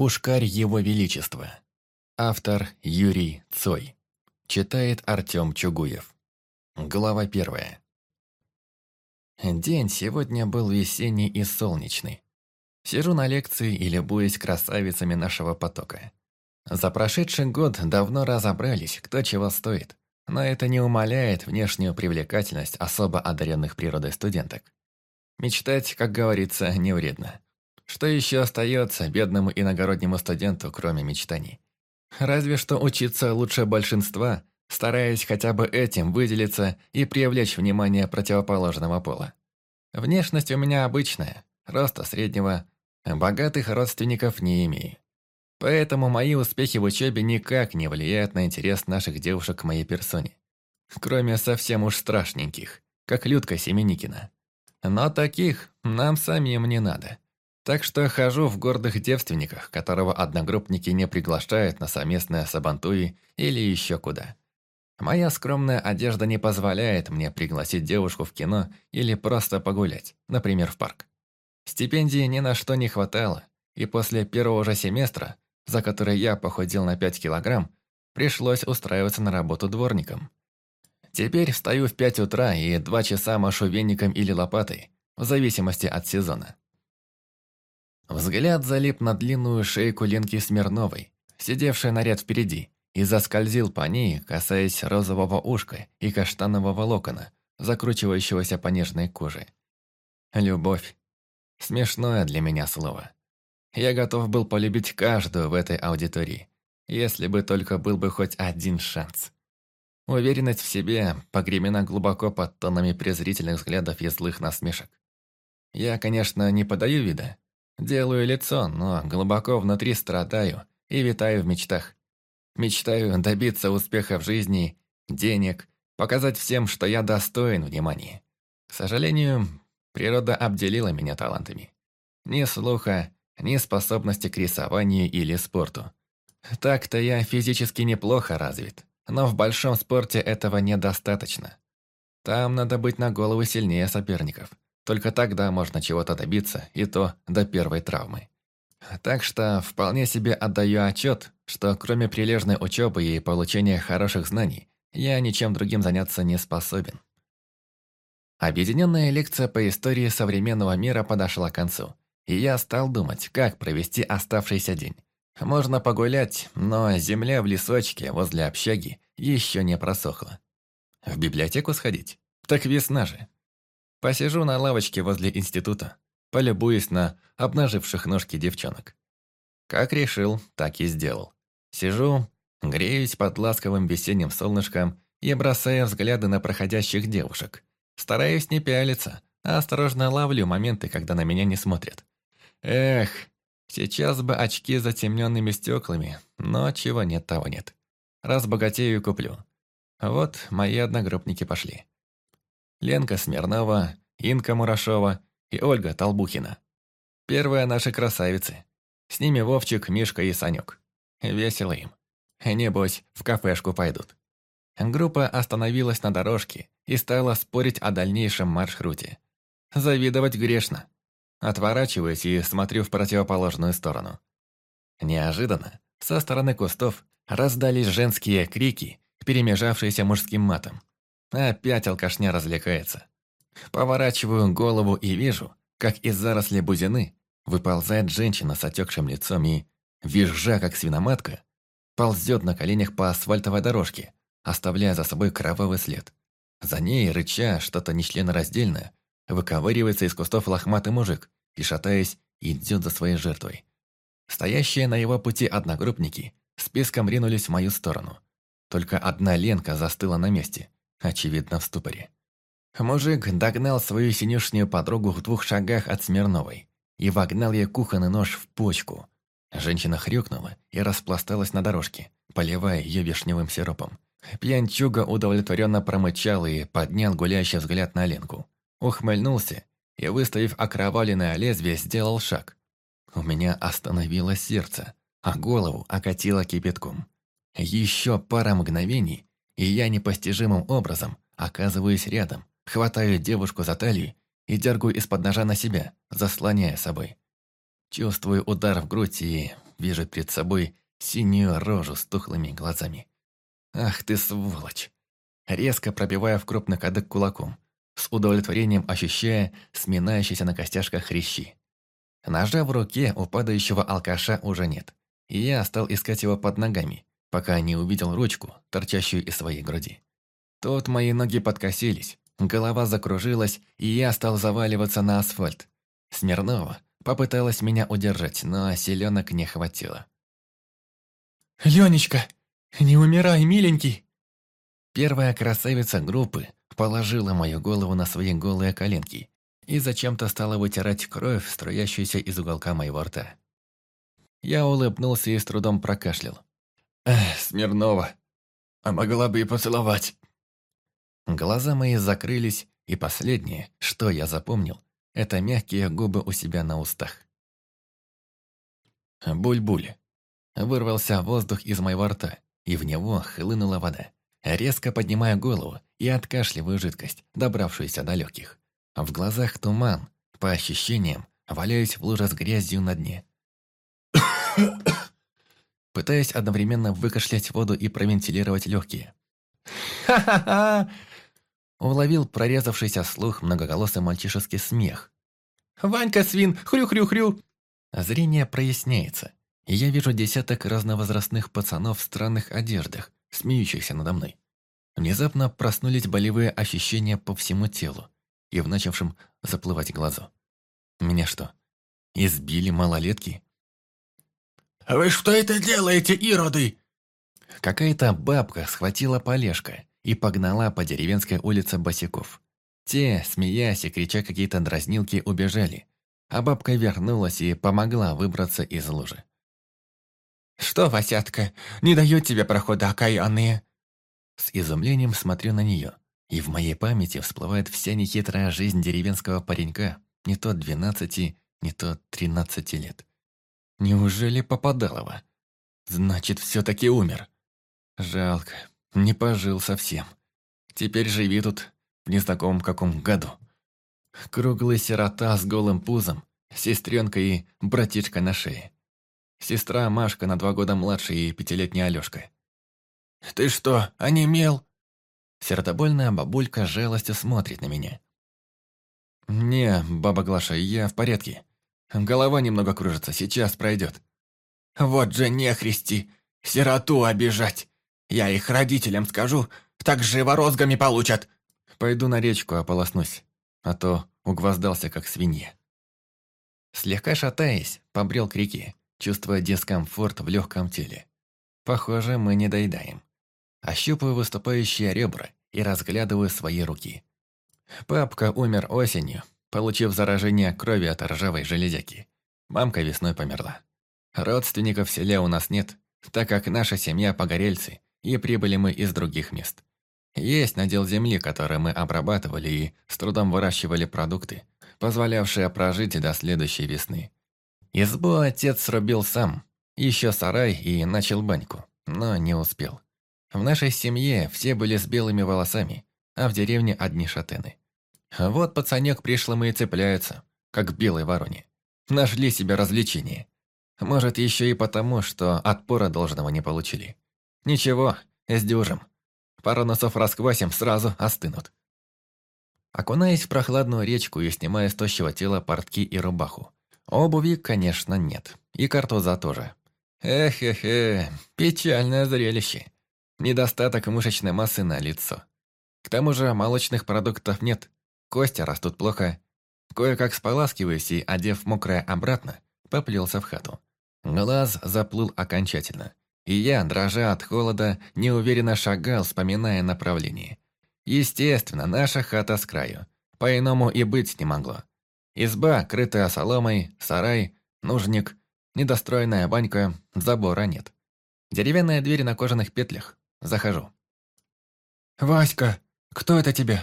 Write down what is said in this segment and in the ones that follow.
Пушкарь Его Величества. Автор Юрий Цой. Читает Артем Чугуев. Глава первая. День сегодня был весенний и солнечный. Сижу на лекции и любуюсь красавицами нашего потока. За прошедший год давно разобрались, кто чего стоит, но это не умаляет внешнюю привлекательность особо одаренных природой студенток. Мечтать, как говорится, не вредно. Что еще остается бедному иногороднему студенту, кроме мечтаний? Разве что учиться лучше большинства, стараясь хотя бы этим выделиться и привлечь внимание противоположного пола. Внешность у меня обычная, роста среднего, богатых родственников не имею. Поэтому мои успехи в учебе никак не влияют на интерес наших девушек к моей персоне. Кроме совсем уж страшненьких, как Людка Семеникина. Но таких нам самим не надо. Так что хожу в гордых девственниках, которого одногруппники не приглашают на совместное сабантуи или еще куда. Моя скромная одежда не позволяет мне пригласить девушку в кино или просто погулять, например, в парк. Стипендии ни на что не хватало, и после первого же семестра, за который я похудел на 5 килограмм, пришлось устраиваться на работу дворником. Теперь встаю в 5 утра и 2 часа машу веником или лопатой, в зависимости от сезона. Взгляд залип на длинную шейку Ленки Смирновой, сидевшей на ряд впереди, и заскользил по ней, касаясь розового ушка и каштанового локона, закручивающегося по нежной коже. Любовь. Смешное для меня слово. Я готов был полюбить каждую в этой аудитории, если бы только был бы хоть один шанс. Уверенность в себе погремена глубоко под тонами презрительных взглядов и злых насмешек. Я, конечно, не подаю вида, Делаю лицо, но глубоко внутри страдаю и витаю в мечтах. Мечтаю добиться успеха в жизни, денег, показать всем, что я достоин внимания. К сожалению, природа обделила меня талантами. Ни слуха, ни способности к рисованию или спорту. Так-то я физически неплохо развит, но в большом спорте этого недостаточно. Там надо быть на голову сильнее соперников. Только тогда можно чего-то добиться, и то до первой травмы. Так что вполне себе отдаю отчет, что кроме прилежной учебы и получения хороших знаний, я ничем другим заняться не способен. Объединенная лекция по истории современного мира подошла к концу, и я стал думать, как провести оставшийся день. Можно погулять, но земля в лесочке возле общаги еще не просохла. В библиотеку сходить? Так весна же. Посижу на лавочке возле института, полюбуюсь на обнаживших ножки девчонок. Как решил, так и сделал. Сижу, греюсь под ласковым весенним солнышком и бросая взгляды на проходящих девушек. Стараюсь не пялиться, а осторожно ловлю моменты, когда на меня не смотрят. Эх, сейчас бы очки с затемненными стеклами, но чего нет, того нет. Раз богатею, куплю. Вот мои одногруппники пошли. Ленка Смирнова, Инка Мурашова и Ольга Толбухина. Первые наши красавицы. С ними Вовчик, Мишка и Санек. Весело им. Небось, в кафешку пойдут. Группа остановилась на дорожке и стала спорить о дальнейшем маршруте. Завидовать грешно. Отворачиваюсь и смотрю в противоположную сторону. Неожиданно со стороны кустов раздались женские крики, перемежавшиеся мужским матом. Опять алкашня развлекается. Поворачиваю голову и вижу, как из заросли бузины выползает женщина с отекшим лицом и, визжа как свиноматка, ползет на коленях по асфальтовой дорожке, оставляя за собой кровавый след. За ней, рыча что-то нечленораздельное, выковыривается из кустов лохматый мужик и, шатаясь, идет за своей жертвой. Стоящие на его пути одногруппники списком ринулись в мою сторону. Только одна Ленка застыла на месте – очевидно в ступоре. Мужик догнал свою синюшнюю подругу в двух шагах от Смирновой и вогнал ей кухонный нож в почку. Женщина хрюкнула и распласталась на дорожке, поливая ее вишневым сиропом. Пьянчуга удовлетворенно промычал и поднял гулящий взгляд на Ленку. Ухмыльнулся и, выставив окровавленное лезвие, сделал шаг. У меня остановилось сердце, а голову окатило кипятком. Еще пара мгновений, и я непостижимым образом оказываюсь рядом, хватаю девушку за талию и дергаю из-под ножа на себя, заслоняя собой. Чувствую удар в грудь и вижу перед собой синюю рожу с тухлыми глазами. «Ах ты сволочь!» Резко пробивая в крупный кадык кулаком, с удовлетворением ощущая сминающиеся на костяшках хрящи. Ножа в руке у падающего алкаша уже нет, и я стал искать его под ногами, пока не увидел ручку, торчащую из своей груди. Тут мои ноги подкосились, голова закружилась, и я стал заваливаться на асфальт. Смирнова попыталась меня удержать, но селенок не хватило. «Ленечка, не умирай, миленький!» Первая красавица группы положила мою голову на свои голые коленки и зачем-то стала вытирать кровь, струящуюся из уголка моего рта. Я улыбнулся и с трудом прокашлял. «Эх, Смирнова, а могла бы и поцеловать». Глаза мои закрылись, и последнее, что я запомнил, это мягкие губы у себя на устах. Буль-буль. Вырвался воздух из моего рта, и в него хлынула вода. Резко поднимая голову и откашливаю жидкость, добравшуюся до легких. В глазах туман, по ощущениям, валяюсь в луже с грязью на дне. Пытаясь одновременно выкашлять воду и провентилировать легкие. «Ха-ха-ха!» Уловил прорезавшийся слух многоголосый мальчишеский смех. «Ванька свин! Хрю-хрю-хрю!» Зрение проясняется, и я вижу десяток разновозрастных пацанов в странных одеждах, смеющихся надо мной. Внезапно проснулись болевые ощущения по всему телу и в начавшем заплывать глазу. Меня что, избили малолетки? «Вы что это делаете, ироды?» Какая-то бабка схватила полежка и погнала по деревенской улице босиков. Те, смеясь и крича какие-то дразнилки, убежали, а бабка вернулась и помогла выбраться из лужи. «Что, Васятка, не дают тебе прохода окаянные?» С изумлением смотрю на нее, и в моей памяти всплывает вся нехитрая жизнь деревенского паренька, не то двенадцати, не то тринадцати лет. Неужели Попадалова? Значит, все-таки умер. Жалко, не пожил совсем. Теперь живи тут, в незнакомом каком году. Круглый сирота с голым пузом, сестренка и братишка на шее. Сестра Машка на два года младше и пятилетняя Алёшка. «Ты что, онемел?» Сердобольная бабулька жалостью смотрит на меня. «Не, баба Глаша, я в порядке. Голова немного кружится, сейчас пройдет». «Вот же нехристи! Сироту обижать! Я их родителям скажу, так живорозгами получат!» «Пойду на речку ополоснусь, а то угвоздался, как свинья». Слегка шатаясь, побрел к реке, чувствуя дискомфорт в легком теле. Похоже, мы не доедаем. Ощупываю выступающие ребра и разглядываю свои руки. Папка умер осенью, получив заражение крови от ржавой железяки. Мамка весной померла. Родственников в селе у нас нет, так как наша семья погорельцы, и прибыли мы из других мест. Есть надел земли, который мы обрабатывали и с трудом выращивали продукты, позволявшие прожить до следующей весны. Избу отец срубил сам, еще сарай и начал баньку, но не успел. В нашей семье все были с белыми волосами, а в деревне одни шатены. Вот пацанек пришлым и цепляется, как белой вороне. Нашли себе развлечение. Может, еще и потому, что отпора должного не получили. Ничего, сдюжим. Пару носов расквасим, сразу остынут. Окунаясь в прохладную речку и снимая с тощего тела портки и рубаху. Обуви, конечно, нет. И картуза тоже. Эх-эх-эх, печальное зрелище. Недостаток мышечной массы на лицо. К тому же молочных продуктов нет. Кости растут плохо. Кое-как споласкиваясь и, одев мокрое обратно, поплелся в хату. Глаз заплыл окончательно. И я, дрожа от холода, неуверенно шагал, вспоминая направление. Естественно, наша хата с краю. По-иному и быть не могло. Изба, крытая соломой, сарай, нужник, недостроенная банька, забора нет. Деревянная дверь на кожаных петлях. Захожу. «Васька, кто это тебе?»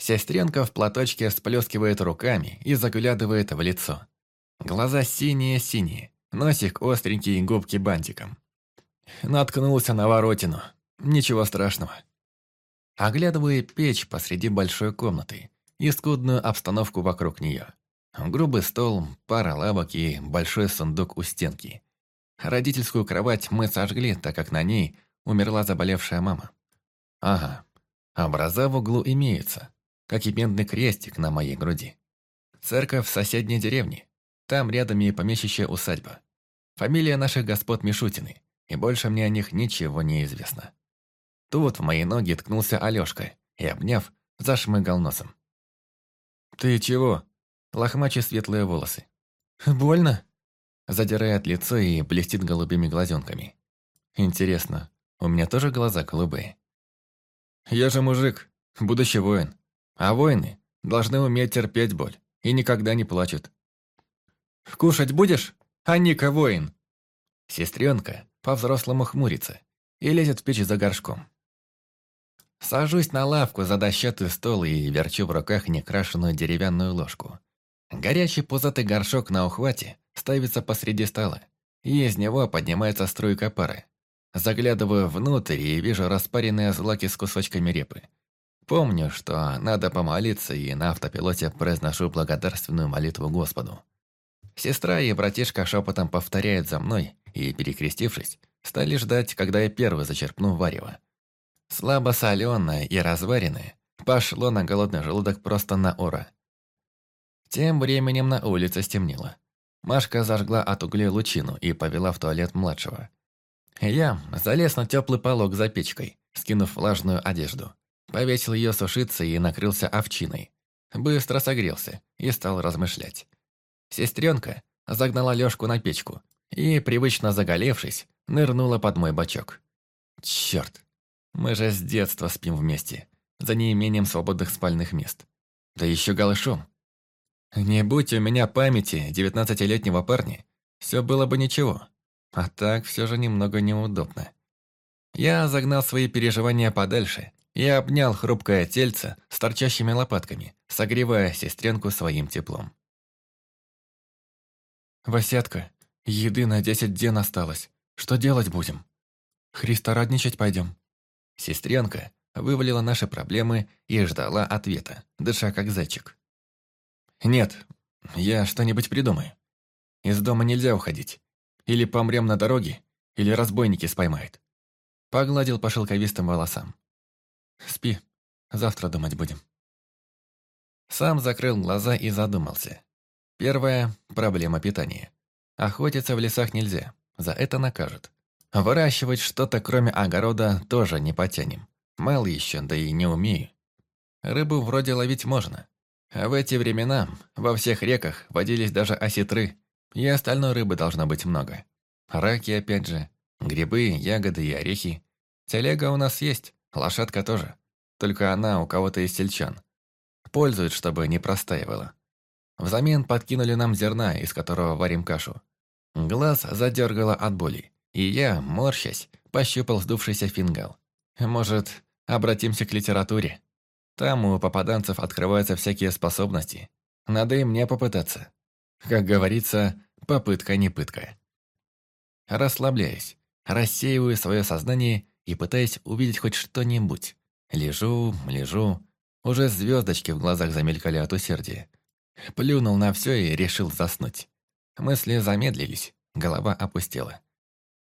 Сестренка в платочке всплескивает руками и заглядывает в лицо. Глаза синие-синие, носик остренький, губки бантиком. Наткнулся на воротину. Ничего страшного. Оглядываю печь посреди большой комнаты и скудную обстановку вокруг нее. Грубый стол, пара лавок и большой сундук у стенки, Родительскую кровать мы сожгли, так как на ней умерла заболевшая мама. Ага, образа в углу имеются, как и медный крестик на моей груди. Церковь в соседней деревне. Там рядом и помещичья усадьба. Фамилия наших господ Мишутины, и больше мне о них ничего не известно. Тут в мои ноги ткнулся Алёшка и, обняв, зашмыгал носом. «Ты чего?» Лохмачи светлые волосы. «Больно?» Задирает лицо и блестит голубыми глазенками. «Интересно, у меня тоже глаза голубые?» «Я же мужик, будущий воин. А воины должны уметь терпеть боль и никогда не плачут». «Кушать будешь? А Ника воин!» Сестренка по-взрослому хмурится и лезет в печь за горшком. Сажусь на лавку за дощатый стол и верчу в руках некрашенную деревянную ложку. Горячий пузатый горшок на ухвате ставится посреди стола, и из него поднимается струйка пары. Заглядываю внутрь и вижу распаренные злаки с кусочками репы. Помню, что надо помолиться, и на автопилоте произношу благодарственную молитву Господу. Сестра и братишка шепотом повторяют за мной, и, перекрестившись, стали ждать, когда я первый зачерпну варево. Слабо соленое и разваренное пошло на голодный желудок просто на ура. Тем временем на улице стемнело. Машка зажгла от углей лучину и повела в туалет младшего. Я залез на теплый полог за печкой, скинув влажную одежду. Повесил ее сушиться и накрылся овчиной. Быстро согрелся и стал размышлять. Сестренка загнала Лёшку на печку и, привычно заголевшись, нырнула под мой бочок. Черт, мы же с детства спим вместе, за неимением свободных спальных мест. Да еще голышом. Не будь у меня памяти девятнадцатилетнего парня, все было бы ничего. А так все же немного неудобно. Я загнал свои переживания подальше и обнял хрупкое тельце с торчащими лопатками, согревая сестренку своим теплом. «Васятка, еды на десять ден осталось. Что делать будем? Христорадничать пойдем?» Сестренка вывалила наши проблемы и ждала ответа, дыша как зайчик. «Нет, я что-нибудь придумаю. Из дома нельзя уходить. Или помрем на дороге, или разбойники споймают». Погладил по шелковистым волосам. «Спи, завтра думать будем». Сам закрыл глаза и задумался. Первая – проблема питания. Охотиться в лесах нельзя, за это накажут. Выращивать что-то кроме огорода тоже не потянем. Мало еще, да и не умею. Рыбу вроде ловить можно. А в эти времена во всех реках водились даже осетры, и остальной рыбы должно быть много. Раки опять же, грибы, ягоды и орехи. Телега у нас есть, лошадка тоже. Только она у кого-то из сельчан. Пользуют, чтобы не простаивала. Взамен подкинули нам зерна, из которого варим кашу. Глаз задергало от боли. И я, морщась, пощупал сдувшийся фингал. Может, обратимся к литературе? Там у попаданцев открываются всякие способности. Надо и мне попытаться. Как говорится, попытка не пытка. Расслабляюсь, рассеиваю свое сознание и пытаясь увидеть хоть что-нибудь. Лежу, лежу. Уже звездочки в глазах замелькали от усердия. Плюнул на все и решил заснуть. Мысли замедлились, голова опустела.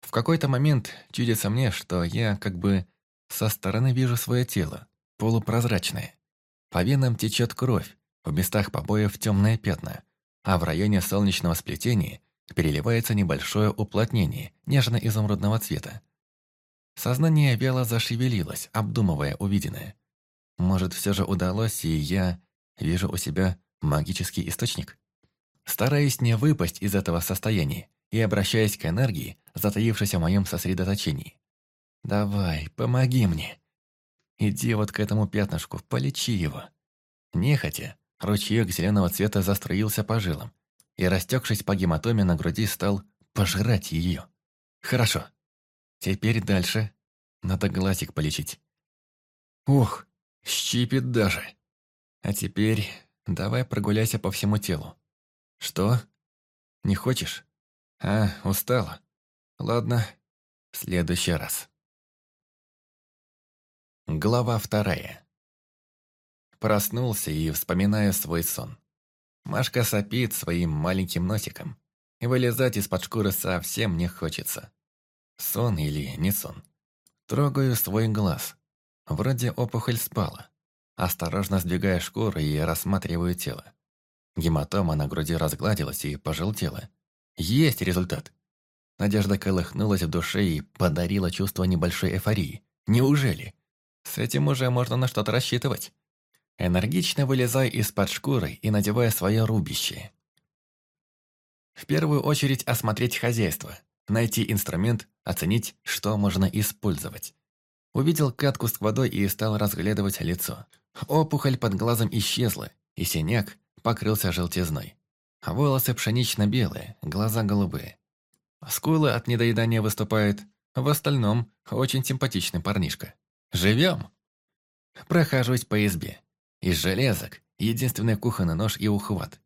В какой-то момент чудится мне, что я как бы со стороны вижу свое тело, полупрозрачное. По венам течет кровь, в местах побоев темные пятна, а в районе солнечного сплетения переливается небольшое уплотнение нежно-изумрудного цвета. Сознание вяло зашевелилось, обдумывая увиденное. Может, все же удалось, и я вижу у себя магический источник? Стараясь не выпасть из этого состояния, и обращаясь к энергии, затаившейся в моем сосредоточении. «Давай, помоги мне. Иди вот к этому пятнышку, полечи его». Нехотя, ручеек зеленого цвета заструился по жилам, и, растекшись по гематоме на груди, стал пожирать ее. «Хорошо. Теперь дальше. Надо глазик полечить». «Ух, щипит даже. А теперь давай прогуляйся по всему телу. Что? Не хочешь? А, устала. Ладно, в следующий раз. Глава вторая. Проснулся и вспоминаю свой сон. Машка сопит своим маленьким носиком. Вылезать из-под шкуры совсем не хочется. Сон или не сон. Трогаю свой глаз. Вроде опухоль спала. Осторожно сдвигая шкуру и рассматриваю тело. Гематома на груди разгладилась и пожелтела. Есть результат. Надежда колыхнулась в душе и подарила чувство небольшой эйфории. Неужели? С этим уже можно на что-то рассчитывать. Энергично вылезай из-под шкуры и надевая свое рубище. В первую очередь осмотреть хозяйство, найти инструмент, оценить, что можно использовать. Увидел катку с водой и стал разглядывать лицо. Опухоль под глазом исчезла, и синяк покрылся желтизной. Волосы пшенично-белые, глаза голубые. Скулы от недоедания выступают. В остальном, очень симпатичный парнишка. Живем. Прохожусь по избе. Из железок единственный кухонный нож и ухват.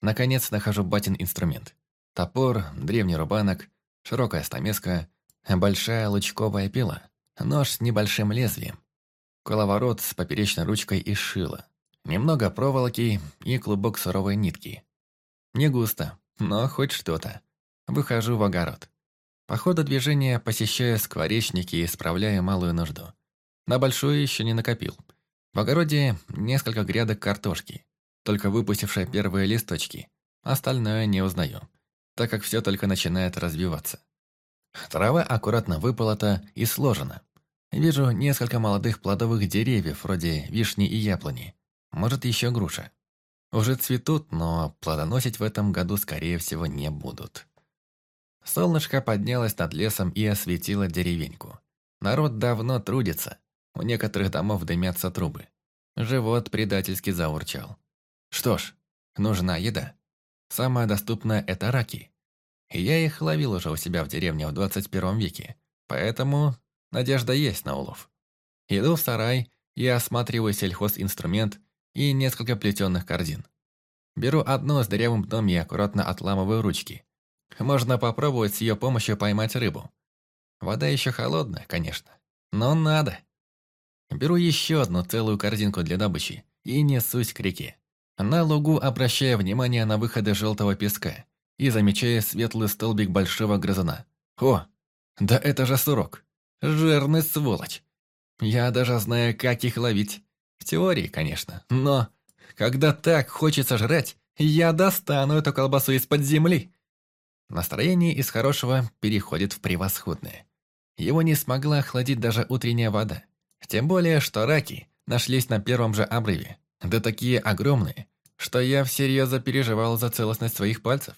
Наконец нахожу батин инструмент. Топор, древний рубанок, широкая стамеска, большая лучковая пила, нож с небольшим лезвием, коловорот с поперечной ручкой и шило, немного проволоки и клубок суровой нитки. Не густо, но хоть что-то. Выхожу в огород. По ходу движения посещаю скворечники и справляю малую нужду. На большую еще не накопил. В огороде несколько грядок картошки, только выпустившая первые листочки. Остальное не узнаю, так как все только начинает развиваться. Трава аккуратно выполота и сложена. Вижу несколько молодых плодовых деревьев, вроде вишни и яблони. Может, еще груша. Уже цветут, но плодоносить в этом году, скорее всего, не будут. Солнышко поднялось над лесом и осветило деревеньку. Народ давно трудится. У некоторых домов дымятся трубы. Живот предательски заурчал. Что ж, нужна еда. Самая доступная – это раки. И я их ловил уже у себя в деревне в 21 веке, поэтому надежда есть на улов. Иду в сарай и осматриваю сельхозинструмент и несколько плетеных корзин. Беру одну с дырявым дном и аккуратно отламываю ручки. Можно попробовать с ее помощью поймать рыбу. Вода еще холодная, конечно, но надо. Беру еще одну целую корзинку для добычи и несусь к реке. На лугу обращая внимание на выходы желтого песка и замечая светлый столбик большого грызуна. О, да это же сурок. Жирный сволочь. Я даже знаю, как их ловить. В теории, конечно, но когда так хочется жрать, я достану эту колбасу из-под земли Настроение из хорошего переходит в превосходное. Его не смогла охладить даже утренняя вода. Тем более, что раки нашлись на первом же обрыве. Да такие огромные, что я всерьез переживал за целостность своих пальцев.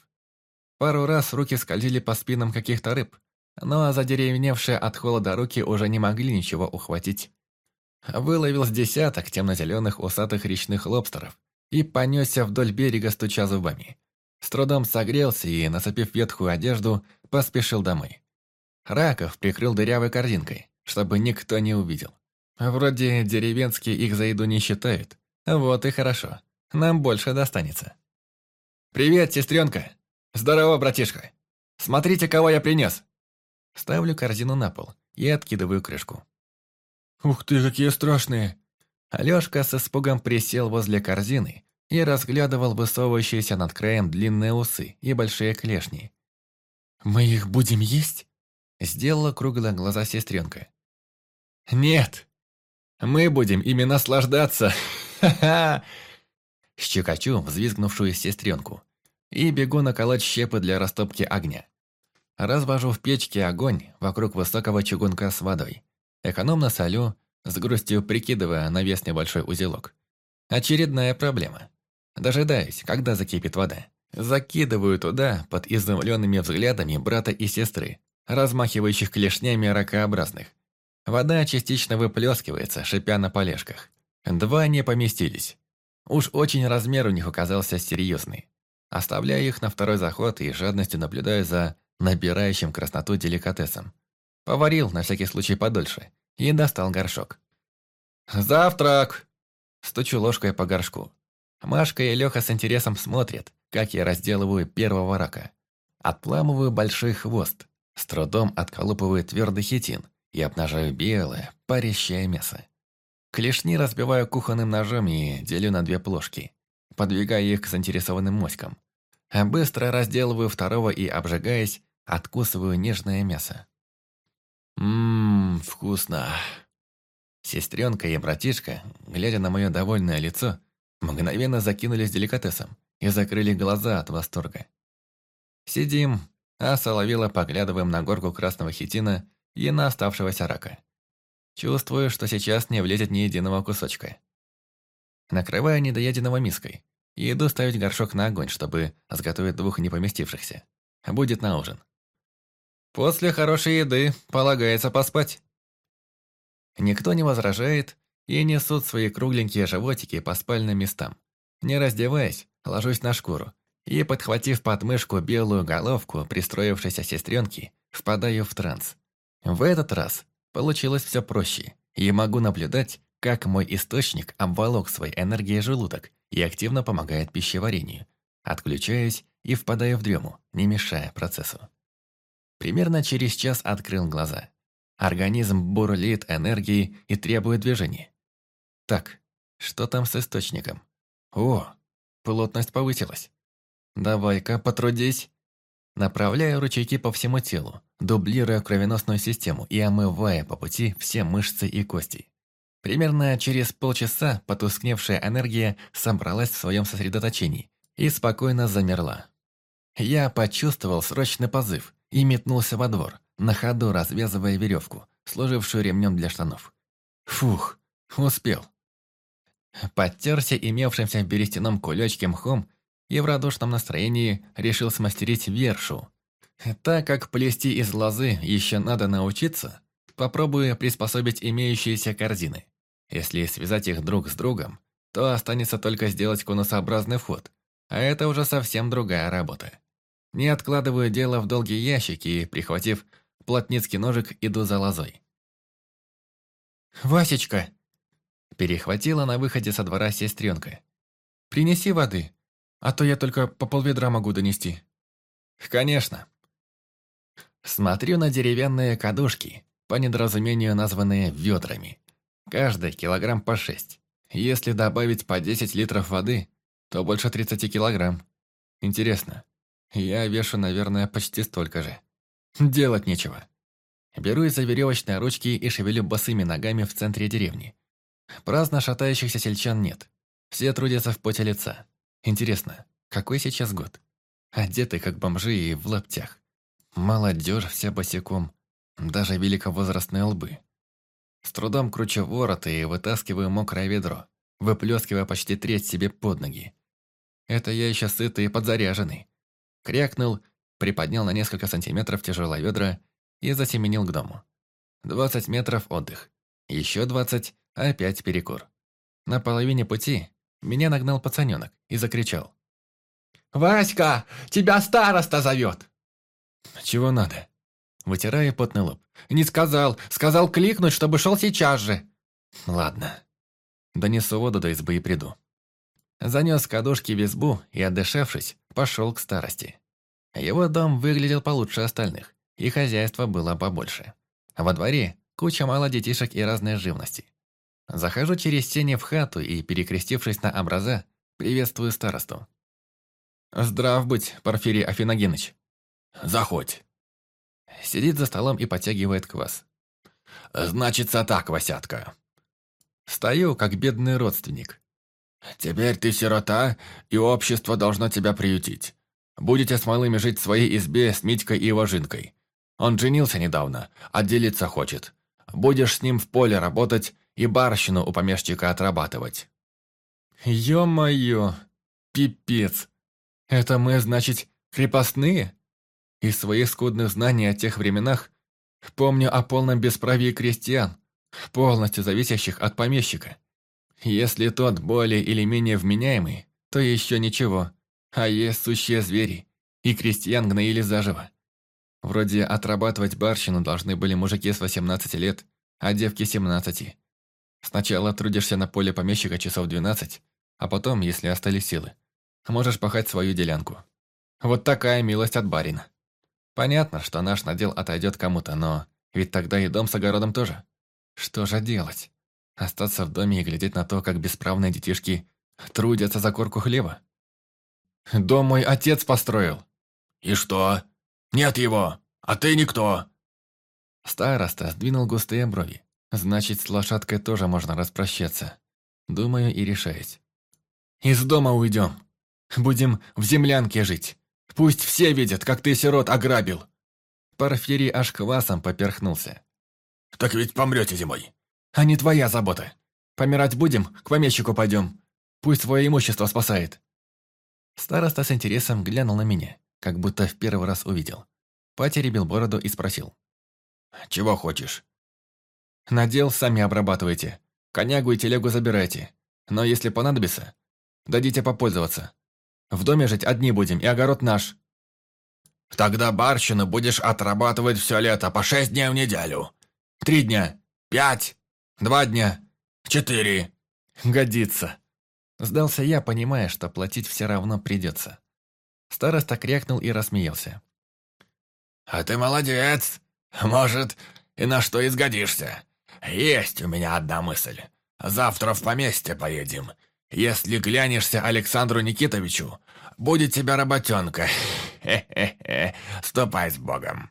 Пару раз руки скользили по спинам каких-то рыб, но задеревневшие от холода руки уже не могли ничего ухватить. Выловил с десяток темно-зеленых усатых речных лобстеров и понесся вдоль берега, стуча зубами. С трудом согрелся и, нацепив ветхую одежду, поспешил домой. Раков прикрыл дырявой корзинкой, чтобы никто не увидел. Вроде деревенские их за еду не считают. Вот и хорошо. Нам больше достанется. «Привет, сестренка! Здорово, братишка! Смотрите, кого я принес!» Ставлю корзину на пол и откидываю крышку. «Ух ты, какие страшные!» Алёшка с испугом присел возле корзины и разглядывал высовывающиеся над краем длинные усы и большие клешни. «Мы их будем есть?» Сделала круглые глаза сестренка. «Нет! Мы будем ими наслаждаться! Ха-ха!» Щекочу взвизгнувшую сестренку и бегу наколоть щепы для растопки огня. Развожу в печке огонь вокруг высокого чугунка с водой. Экономно солю, с грустью прикидывая на вес небольшой узелок. Очередная проблема. Дожидаюсь, когда закипит вода. Закидываю туда, под изумленными взглядами брата и сестры, размахивающих клешнями ракообразных. Вода частично выплескивается, шипя на полежках. Два не поместились. Уж очень размер у них оказался серьезный. Оставляю их на второй заход и жадностью наблюдаю за набирающим красноту деликатесом. Поварил на всякий случай подольше и достал горшок. «Завтрак!» Стучу ложкой по горшку. Машка и Леха с интересом смотрят, как я разделываю первого рака. Отпламываю большой хвост, с трудом отколупываю твердый хитин и обнажаю белое, парящее мясо. Клешни разбиваю кухонным ножом и делю на две плошки, подвигая их к заинтересованным моськам. Быстро разделываю второго и, обжигаясь, откусываю нежное мясо. Ммм, вкусно. Сестренка и братишка, глядя на мое довольное лицо, мгновенно закинулись деликатесом и закрыли глаза от восторга. Сидим, а Соловила поглядываем на горку красного хитина и на оставшегося рака. Чувствую, что сейчас не влезет ни единого кусочка. Накрываю недоеденного миской и иду ставить горшок на огонь, чтобы сготовить двух не поместившихся. Будет на ужин. После хорошей еды полагается поспать. Никто не возражает и несут свои кругленькие животики по спальным местам. Не раздеваясь, ложусь на шкуру и, подхватив под мышку белую головку пристроившейся сестренки, впадаю в транс. В этот раз получилось все проще, и могу наблюдать, как мой источник обволок своей энергией желудок и активно помогает пищеварению. Отключаюсь и впадаю в дрему, не мешая процессу. Примерно через час открыл глаза. Организм бурлит энергией и требует движения. Так, что там с источником? О, плотность повысилась. Давай-ка потрудись. Направляю ручейки по всему телу, дублируя кровеносную систему и омывая по пути все мышцы и кости. Примерно через полчаса потускневшая энергия собралась в своем сосредоточении и спокойно замерла. Я почувствовал срочный позыв и метнулся во двор, на ходу развязывая веревку, служившую ремнем для штанов. Фух, успел. Подтерся имевшимся в берестяном кулечке мхом и в радушном настроении решил смастерить вершу. Так как плести из лозы еще надо научиться, попробую приспособить имеющиеся корзины. Если связать их друг с другом, то останется только сделать конусообразный вход, а это уже совсем другая работа. Не откладываю дело в долгий ящик и, прихватив плотницкий ножик, иду за лозой. «Васечка!» Перехватила на выходе со двора сестренка. «Принеси воды, а то я только по полведра могу донести». «Конечно». Смотрю на деревянные кадушки, по недоразумению названные ведрами. Каждый килограмм по шесть. Если добавить по 10 литров воды, то больше 30 килограмм. Интересно, я вешу, наверное, почти столько же. Делать нечего. Берусь за веревочные ручки и шевелю босыми ногами в центре деревни. Праздно шатающихся сельчан нет. Все трудятся в поте лица. Интересно, какой сейчас год? Одеты, как бомжи и в лаптях. Молодежь вся босиком. Даже великовозрастные лбы. С трудом кручу вороты и вытаскиваю мокрое ведро, выплескивая почти треть себе под ноги. Это я еще сытый и подзаряженный. Крякнул, приподнял на несколько сантиметров тяжелое ведра и засеменил к дому. Двадцать метров отдых. Еще двадцать, опять перекур. На половине пути меня нагнал пацаненок и закричал. «Васька, тебя староста зовет!» «Чего надо?» Вытирая потный лоб. «Не сказал. Сказал кликнуть, чтобы шел сейчас же». «Ладно. Донесу воду до избы и приду». Занес кадушки в избу и, отдышавшись, пошел к старости. Его дом выглядел получше остальных, и хозяйство было побольше. Во дворе куча мало детишек и разной живности. Захожу через тени в хату и, перекрестившись на образа, приветствую старосту. «Здрав быть, Порфирий Афиногеныч!» «Заходь!» Сидит за столом и подтягивает квас. «Значится так, Васятка!» Стою, как бедный родственник. «Теперь ты сирота, и общество должно тебя приютить. Будете с малыми жить в своей избе с Митькой и его жинкой. Он женился недавно, отделиться хочет. Будешь с ним в поле работать и барщину у помещика отрабатывать». «Ё-моё, пипец! Это мы, значит, крепостные?» Из своих скудных знаний о тех временах помню о полном бесправии крестьян, полностью зависящих от помещика. Если тот более или менее вменяемый, то еще ничего, а есть сущие звери, и крестьян гноили заживо. Вроде отрабатывать барщину должны были мужики с 18 лет, а девки 17. Сначала трудишься на поле помещика часов 12, а потом, если остались силы, можешь пахать свою делянку. Вот такая милость от барина. Понятно, что наш надел отойдет кому-то, но ведь тогда и дом с огородом тоже. Что же делать? Остаться в доме и глядеть на то, как бесправные детишки трудятся за корку хлеба? Дом мой отец построил. И что? Нет его, а ты никто. Староста сдвинул густые брови. Значит, с лошадкой тоже можно распрощаться. Думаю и решаюсь. Из дома уйдем. Будем в землянке жить. Пусть все видят, как ты сирот ограбил. Порфирий аж квасом поперхнулся. Так ведь помрете зимой. А не твоя забота. Помирать будем, к помещику пойдем. Пусть свое имущество спасает. Староста с интересом глянул на меня, как будто в первый раз увидел. Потеребил бороду и спросил. «Чего хочешь?» «Надел, сами обрабатывайте. Конягу и телегу забирайте. Но если понадобится, дадите попользоваться. В доме жить одни будем, и огород наш». «Тогда барщину будешь отрабатывать все лето по шесть дней в неделю». «Три дня». «Пять». «Два дня». «Четыре». «Годится». Сдался я, понимая, что платить все равно придется. Староста крякнул и рассмеялся. «А ты молодец! Может, и на что изгодишься. Есть у меня одна мысль. Завтра в поместье поедем. Если глянешься Александру Никитовичу, будет тебя работенка. Хе-хе-хе. Ступай с Богом».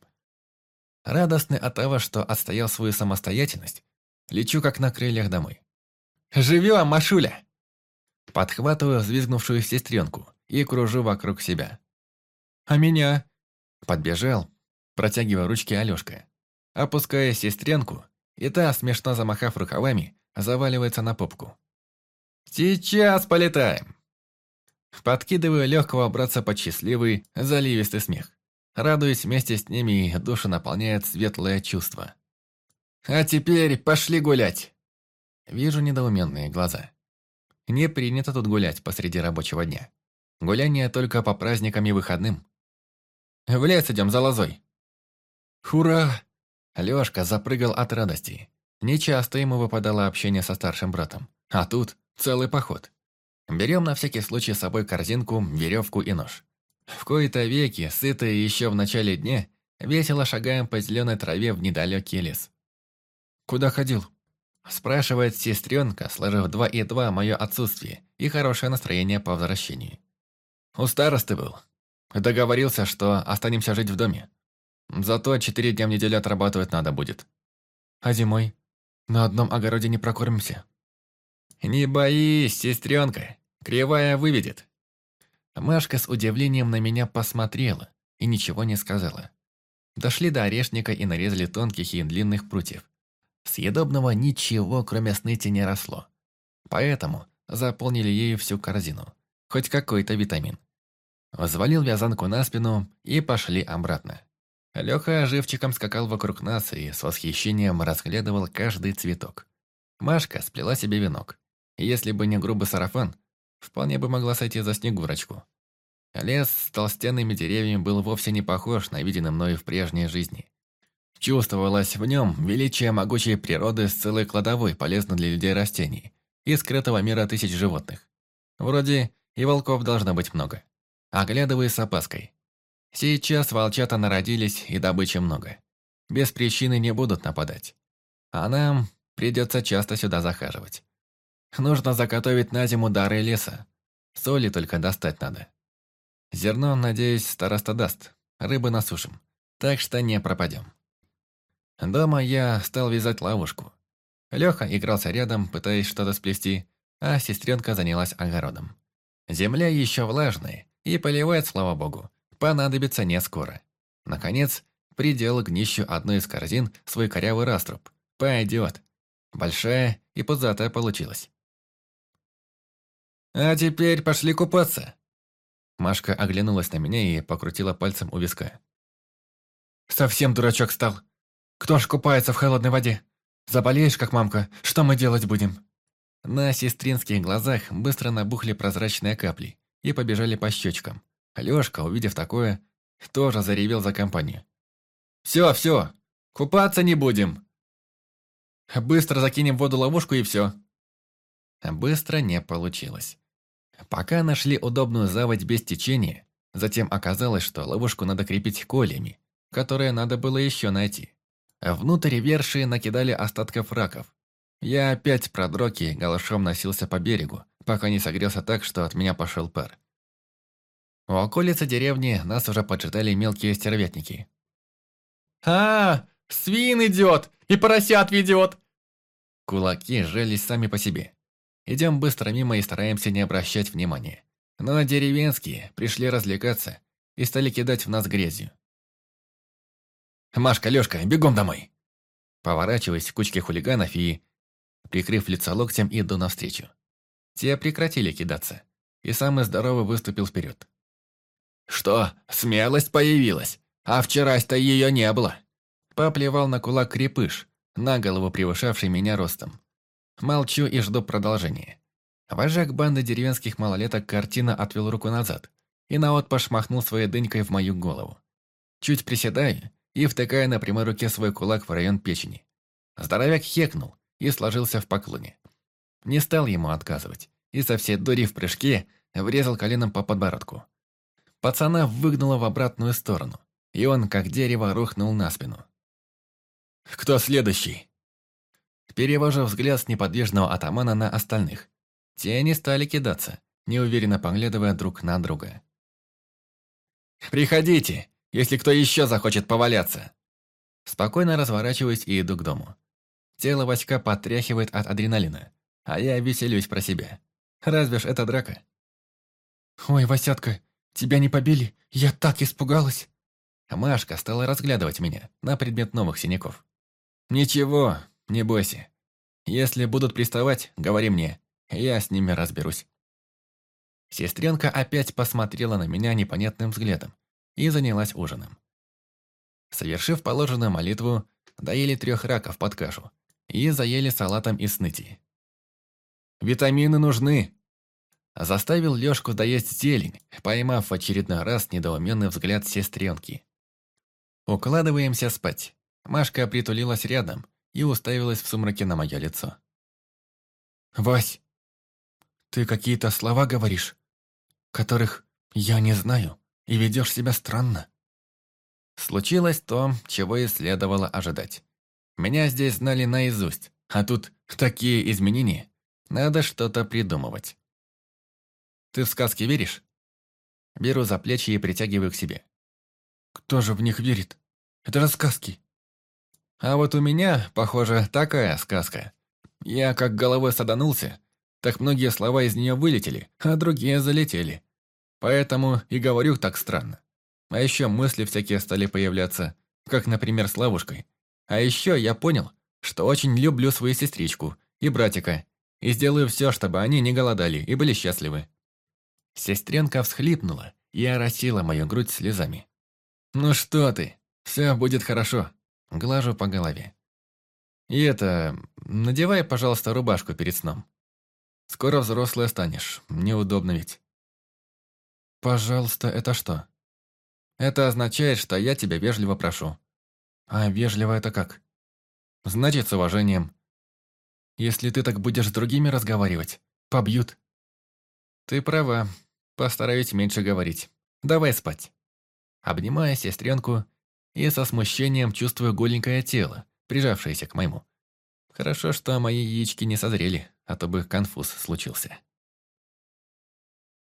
Радостный от того, что отстоял свою самостоятельность, лечу как на крыльях домой. «Живем, Машуля!» Подхватываю взвизгнувшую сестренку и кружу вокруг себя. «А меня?» Подбежал, протягивая ручки Алёшка. Опуская сестренку, и та, смешно замахав рукавами, заваливается на попку. «Сейчас полетаем!» Подкидываю легкого братца под счастливый, заливистый смех. Радуюсь вместе с ними, и душу наполняет светлое чувство. «А теперь пошли гулять!» Вижу недоуменные глаза. Не принято тут гулять посреди рабочего дня. Гуляние только по праздникам и выходным. В лес идем за лозой. Ура! Лёшка запрыгал от радости. Нечасто ему выпадало общение со старшим братом. А тут целый поход. Берем на всякий случай с собой корзинку, веревку и нож. В кои-то веки, сытые еще в начале дня, весело шагаем по зеленой траве в недалекий лес. «Куда ходил?» Спрашивает сестренка, сложив два и два мое отсутствие и хорошее настроение по возвращении. У старосты был. Договорился, что останемся жить в доме. Зато четыре дня в неделю отрабатывать надо будет. А зимой? На одном огороде не прокормимся. Не боись, сестренка. Кривая выведет. Машка с удивлением на меня посмотрела и ничего не сказала. Дошли до орешника и нарезали тонких и длинных прутьев. Съедобного ничего, кроме сныти, не росло. Поэтому заполнили ею всю корзину. Хоть какой-то витамин. Взвалил вязанку на спину и пошли обратно. Леха живчиком скакал вокруг нас и с восхищением разглядывал каждый цветок. Машка сплела себе венок. Если бы не грубый сарафан, вполне бы могла сойти за снегурочку. Лес с толстенными деревьями был вовсе не похож на виденный мною в прежней жизни. Чувствовалось в нем величие могучей природы с целой кладовой полезно для людей растений и скрытого мира тысяч животных. Вроде и волков должно быть много. Оглядываю с опаской. Сейчас волчата народились и добычи много. Без причины не будут нападать. А нам придется часто сюда захаживать. Нужно заготовить на зиму дары леса. Соли только достать надо. Зерно, надеюсь, староста даст. Рыбы насушим. Так что не пропадем. Дома я стал вязать ловушку. Леха игрался рядом, пытаясь что-то сплести, а сестренка занялась огородом. Земля еще влажная, и поливать, слава богу, понадобится не скоро. Наконец, придел к днищу одной из корзин свой корявый раструб. Пойдет. Большая и пузатая получилась. «А теперь пошли купаться!» Машка оглянулась на меня и покрутила пальцем у виска. «Совсем дурачок стал!» Кто ж купается в холодной воде? Заболеешь, как мамка, что мы делать будем?» На сестринских глазах быстро набухли прозрачные капли и побежали по щечкам. Лёшка, увидев такое, тоже заревел за компанию. «Всё, всё, купаться не будем!» «Быстро закинем в воду ловушку и всё!» Быстро не получилось. Пока нашли удобную заводь без течения, затем оказалось, что ловушку надо крепить колями, которые надо было ещё найти. Внутрь верши накидали остатков раков. Я опять продрог и голышом носился по берегу, пока не согрелся так, что от меня пошел пар. У околицы деревни нас уже поджидали мелкие стервятники. «А, свин идет! И поросят ведет!» Кулаки сжались сами по себе. Идем быстро мимо и стараемся не обращать внимания. Но деревенские пришли развлекаться и стали кидать в нас грязью. «Машка, Лёшка, бегом домой!» Поворачиваясь к кучке хулиганов и, прикрыв лицо локтем, иду навстречу. Те прекратили кидаться, и самый здоровый выступил вперед. «Что, смелость появилась? А вчерась-то ее не было!» Поплевал на кулак крепыш, на голову превышавший меня ростом. Молчу и жду продолжения. Вожак банды деревенских малолеток картина отвел руку назад и наотпашь махнул своей дынькой в мою голову. Чуть приседаю и втыкая на прямой руке свой кулак в район печени. Здоровяк хекнул и сложился в поклоне. Не стал ему отказывать и со всей дури в прыжке врезал коленом по подбородку. Пацана выгнуло в обратную сторону, и он, как дерево, рухнул на спину. «Кто следующий?» Перевожу взгляд с неподвижного атамана на остальных. Те не стали кидаться, неуверенно поглядывая друг на друга. «Приходите, если кто еще захочет поваляться!» Спокойно разворачиваюсь и иду к дому. Тело Васька потряхивает от адреналина, а я веселюсь про себя. Разве ж это драка? «Ой, Васятка, тебя не побили? Я так испугалась!» Машка стала разглядывать меня на предмет новых синяков. «Ничего, не бойся. Если будут приставать, говори мне, я с ними разберусь». Сестренка опять посмотрела на меня непонятным взглядом и занялась ужином. Совершив положенную молитву, доели трех раков под кашу и заели салатом из сныти. «Витамины нужны!» Заставил Лёшку доесть зелень, поймав в очередной раз недоуменный взгляд сестренки. Укладываемся спать. Машка притулилась рядом и уставилась в сумраке на мое лицо. «Вась, ты какие-то слова говоришь, которых я не знаю, и ведешь себя странно». Случилось то, чего и следовало ожидать. Меня здесь знали наизусть, а тут такие изменения. Надо что-то придумывать. Ты в сказки веришь? Беру за плечи и притягиваю к себе. Кто же в них верит? Это же сказки. А вот у меня, похоже, такая сказка. Я как головой саданулся, так многие слова из нее вылетели, а другие залетели. Поэтому и говорю так странно. А еще мысли всякие стали появляться, как, например, с ловушкой. А еще я понял, что очень люблю свою сестричку и братика, и сделаю все, чтобы они не голодали и были счастливы. Сестренка всхлипнула и оросила мою грудь слезами. «Ну что ты, все будет хорошо», — глажу по голове. «И это, надевай, пожалуйста, рубашку перед сном. Скоро взрослая станешь, неудобно ведь». «Пожалуйста, это что?» «Это означает, что я тебя вежливо прошу». «А вежливо это как?» «Значит, с уважением». «Если ты так будешь с другими разговаривать, побьют». «Ты права, постараюсь меньше говорить. Давай спать». Обнимая сестренку и со смущением чувствую голенькое тело, прижавшееся к моему. Хорошо, что мои яички не созрели, а то бы конфуз случился.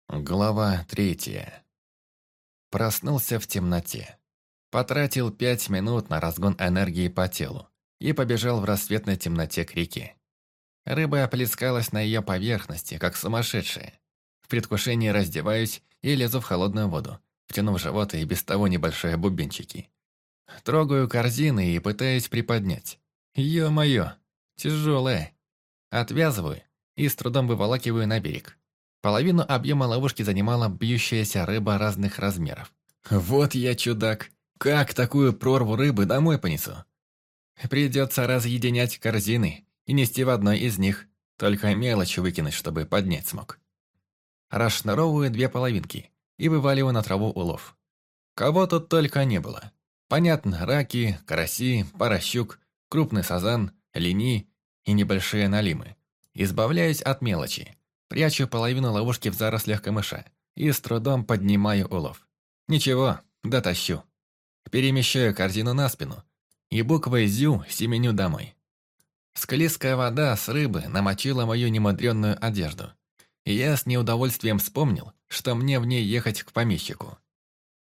Глава третья. Проснулся в темноте. Потратил пять минут на разгон энергии по телу и побежал в рассветной темноте к реке. Рыба оплескалась на ее поверхности, как сумасшедшая. В предвкушении раздеваюсь и лезу в холодную воду, втянув живот и без того небольшие бубенчики. Трогаю корзины и пытаюсь приподнять. Ё-моё, тяжелая. Отвязываю и с трудом выволакиваю на берег. Половину объема ловушки занимала бьющаяся рыба разных размеров. Вот я чудак. Как такую прорву рыбы домой понесу? Придется разъединять корзины и нести в одной из них. Только мелочь выкинуть, чтобы поднять смог. Расшнуровываю две половинки и вываливаю на траву улов. Кого тут только не было. Понятно, раки, караси, паращук, крупный сазан, лини и небольшие налимы. Избавляюсь от мелочи. Прячу половину ловушки в зарослях камыша и с трудом поднимаю улов. Ничего, дотащу. Перемещаю корзину на спину и буквой «зю» семеню домой. Склизкая вода с рыбы намочила мою немудренную одежду. и я с неудовольствием вспомнил, что мне в ней ехать к помещику.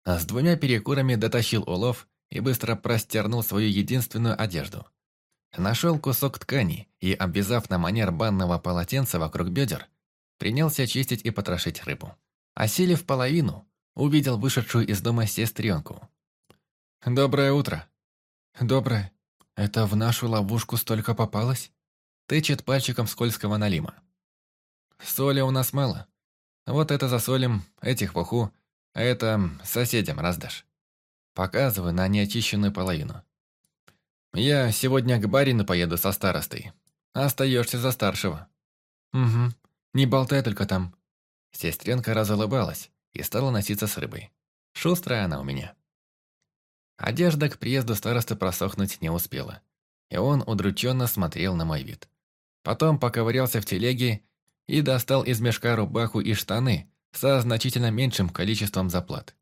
С двумя перекурами дотащил улов и быстро простернул свою единственную одежду. Нашел кусок ткани и, обвязав на манер банного полотенца вокруг бедер, принялся чистить и потрошить рыбу. Осилив половину, увидел вышедшую из дома сестренку. «Доброе утро!» «Доброе. Это в нашу ловушку столько попалось?» Тычет пальчиком скользкого налима. «Соли у нас мало. Вот это засолим, этих в уху, а это соседям раздашь». Показываю на неочищенную половину. «Я сегодня к барину поеду со старостой. Остаешься за старшего». «Угу. Не болтай только там». Сестренка разулыбалась и стала носиться с рыбой. Шустрая она у меня. Одежда к приезду старосты просохнуть не успела, и он удрученно смотрел на мой вид. Потом поковырялся в телеге и достал из мешка рубаху и штаны со значительно меньшим количеством заплат.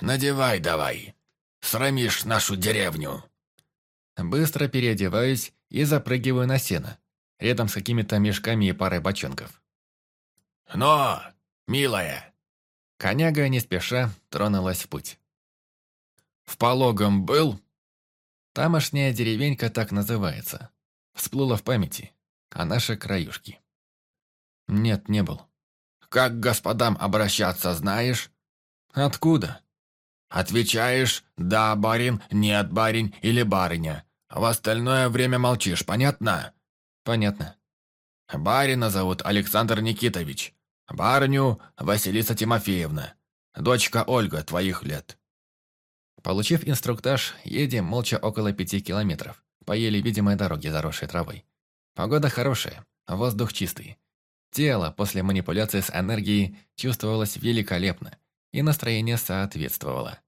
«Надевай давай, срамишь нашу деревню!» Быстро переодеваюсь и запрыгиваю на сено, рядом с какими-то мешками и парой бочонков. «Но, милая!» Коняга не спеша тронулась в путь. «В пологом был?» Тамошняя деревенька так называется. Всплыла в памяти. А наши краюшки. Нет, не был. «Как к господам обращаться, знаешь?» «Откуда?» «Отвечаешь «да, барин», «нет, барин» или «барыня». В остальное время молчишь, понятно?» «Понятно». «Барина зовут Александр Никитович. Барыню Василиса Тимофеевна. Дочка Ольга, твоих лет». Получив инструктаж, едем молча около пяти километров по еле видимой дороге, заросшей травой. Погода хорошая, воздух чистый. Тело после манипуляции с энергией чувствовалось великолепно, и настроение соответствовало.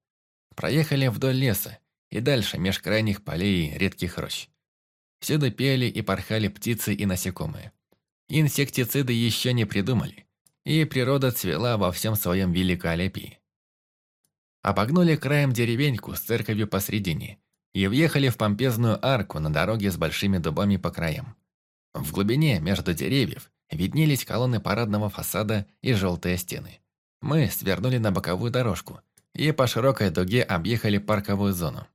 Проехали вдоль леса и дальше меж крайних полей редких рощ. Всюду пели и порхали птицы и насекомые. Инсектициды еще не придумали, и природа цвела во всем своем великолепии. Обогнули краем деревеньку с церковью посредине и въехали в помпезную арку на дороге с большими дубами по краям. В глубине, между деревьев, виднелись колонны парадного фасада и желтые стены. Мы свернули на боковую дорожку и по широкой дуге объехали парковую зону.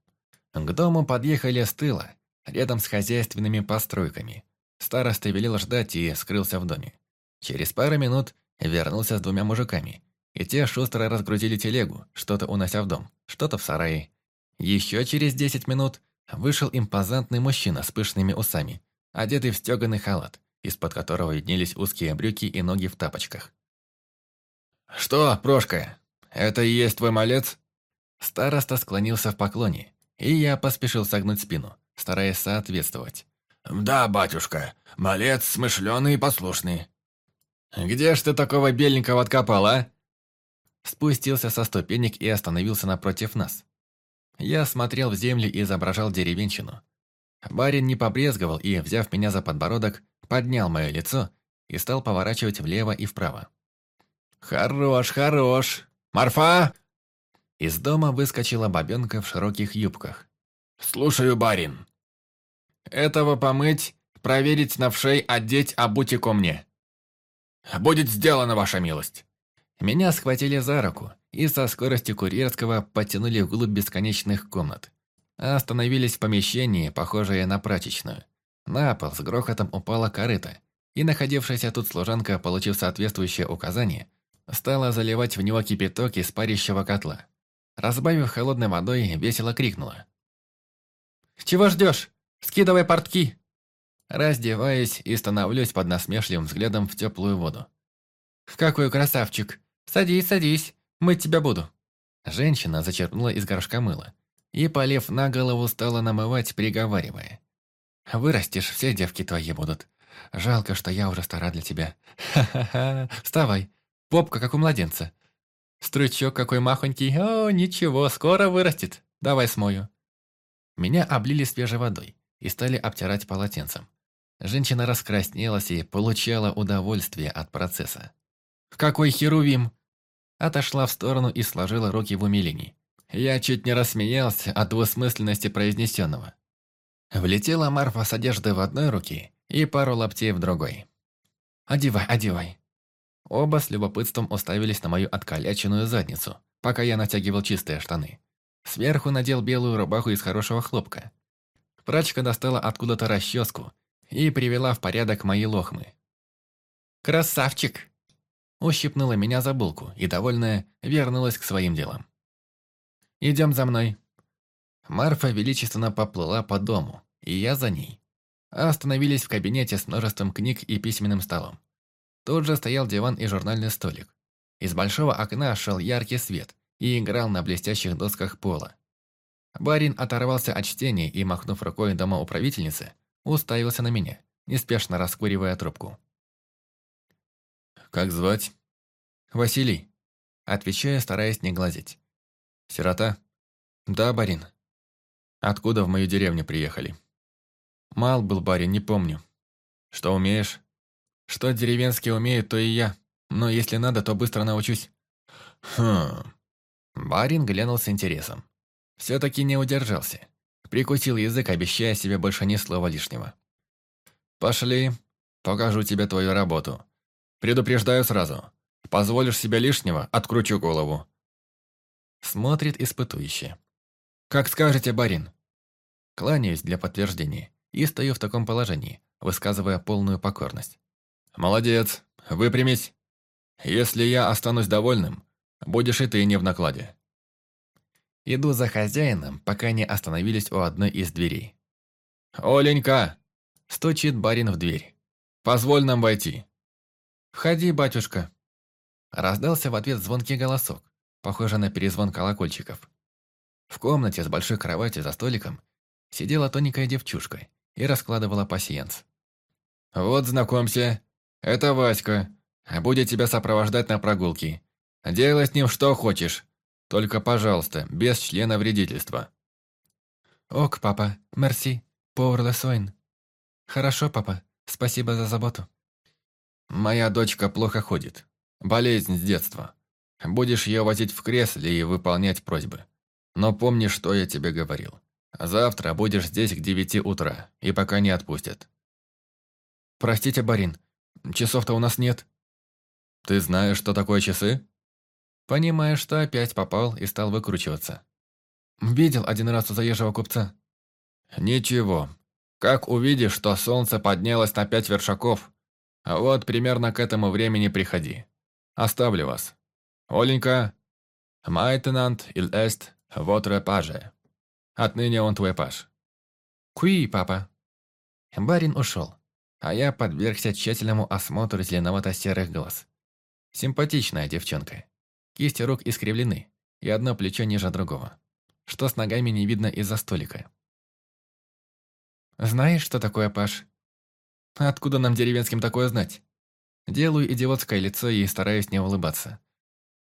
К дому подъехали с тыла, рядом с хозяйственными постройками. Староста велел ждать и скрылся в доме. Через пару минут вернулся с двумя мужиками, и те шустро разгрузили телегу, что-то унося в дом, что-то в сарае. Еще через десять минут вышел импозантный мужчина с пышными усами, одетый в стеганый халат, из-под которого виднелись узкие брюки и ноги в тапочках. «Что, Прошка, это и есть твой малец?» Староста склонился в поклоне, и я поспешил согнуть спину, стараясь соответствовать. «Да, батюшка, малец смышленый и послушный». «Где ж ты такого беленького откопал, а?» Спустился со ступенек и остановился напротив нас. Я смотрел в землю и изображал деревенщину. Барин не побрезговал и, взяв меня за подбородок, поднял мое лицо и стал поворачивать влево и вправо. «Хорош, хорош! Марфа!» Из дома выскочила бабенка в широких юбках. «Слушаю, барин!» «Этого помыть, проверить на вшей, одеть, обуть ко мне!» «Будет сделано, ваша милость!» Меня схватили за руку и со скоростью курьерского потянули вглубь бесконечных комнат. Остановились в помещении, похожее на прачечную. На пол с грохотом упала корыта, и находившаяся тут служанка, получив соответствующее указание, стала заливать в него кипяток из парящего котла. Разбавив холодной водой, весело крикнула. «Чего ждешь? Скидывай портки!» Раздеваюсь и становлюсь под насмешливым взглядом в теплую воду. «Какой красавчик! Садись, садись, мыть тебя буду!» Женщина зачерпнула из горшка мыло и, полив на голову, стала намывать, приговаривая. «Вырастешь, все девки твои будут. Жалко, что я уже стара для тебя. Ха-ха-ха, вставай, попка, как у младенца. Стручок какой махонький, о, ничего, скоро вырастет. Давай смою». Меня облили свежей водой и стали обтирать полотенцем. Женщина раскраснелась и получала удовольствие от процесса. «Какой херувим!» Отошла в сторону и сложила руки в умилении. Я чуть не рассмеялся от двусмысленности произнесенного. Влетела Марфа с одеждой в одной руке и пару лаптей в другой. «Одевай, одевай!» Оба с любопытством уставились на мою откаляченную задницу, пока я натягивал чистые штаны. Сверху надел белую рубаху из хорошего хлопка. Прачка достала откуда-то расческу и привела в порядок мои лохмы. «Красавчик!» Ущипнула меня за булку и, довольная, вернулась к своим делам. «Идем за мной». Марфа величественно поплыла по дому, и я за ней. Остановились в кабинете с множеством книг и письменным столом. Тут же стоял диван и журнальный столик. Из большого окна шел яркий свет и играл на блестящих досках пола. Барин оторвался от чтения и, махнув рукой домоуправительницы, уставился на меня, неспешно раскуривая трубку. «Как звать?» «Василий», отвечая, стараясь не глазеть. «Сирота?» «Да, барин». «Откуда в мою деревню приехали?» «Мал был барин, не помню». «Что умеешь?» «Что деревенские умеют, то и я. Но если надо, то быстро научусь». «Хм...» Барин глянул с интересом. Все-таки не удержался. Прикусил язык, обещая себе больше ни слова лишнего. «Пошли, покажу тебе твою работу. Предупреждаю сразу. Позволишь себе лишнего, откручу голову». Смотрит испытующе. «Как скажете, барин». Кланяюсь для подтверждения и стою в таком положении, высказывая полную покорность. «Молодец, выпрямись. Если я останусь довольным, будешь и ты не в накладе». Иду за хозяином, пока не остановились у одной из дверей. «Оленька!» – стучит барин в дверь. «Позволь нам войти». «Входи, батюшка!» Раздался в ответ звонкий голосок, похожий на перезвон колокольчиков. В комнате с большой кроватью за столиком сидела тоненькая девчушка и раскладывала пасьянс. «Вот, знакомься, это Васька. Будет тебя сопровождать на прогулке. Делай с ним что хочешь. Только, пожалуйста, без члена вредительства». «Ок, папа, мерси, повар лесойн». «Хорошо, папа, спасибо за заботу». «Моя дочка плохо ходит. Болезнь с детства. Будешь ее возить в кресле и выполнять просьбы. Но помни, что я тебе говорил. Завтра будешь здесь к девяти утра, и пока не отпустят». «Простите, Барин, часов-то у нас нет». «Ты знаешь, что такое часы?» Понимая, что опять попал и стал выкручиваться. «Видел один раз у заезжего купца». «Ничего. Как увидишь, что солнце поднялось на пять вершаков, вот примерно к этому времени приходи. Оставлю вас. Оленька, майтенант иль эст вотре паже. Отныне он твой паж. Куи, папа. Барин ушел, а я подвергся тщательному осмотру зеленовато-серых глаз. Симпатичная девчонка. Кисти рук искривлены, и одно плечо ниже другого. Что с ногами не видно из-за столика. «Знаешь, что такое паш?» «Откуда нам деревенским такое знать?» Делаю идиотское лицо и стараюсь не улыбаться.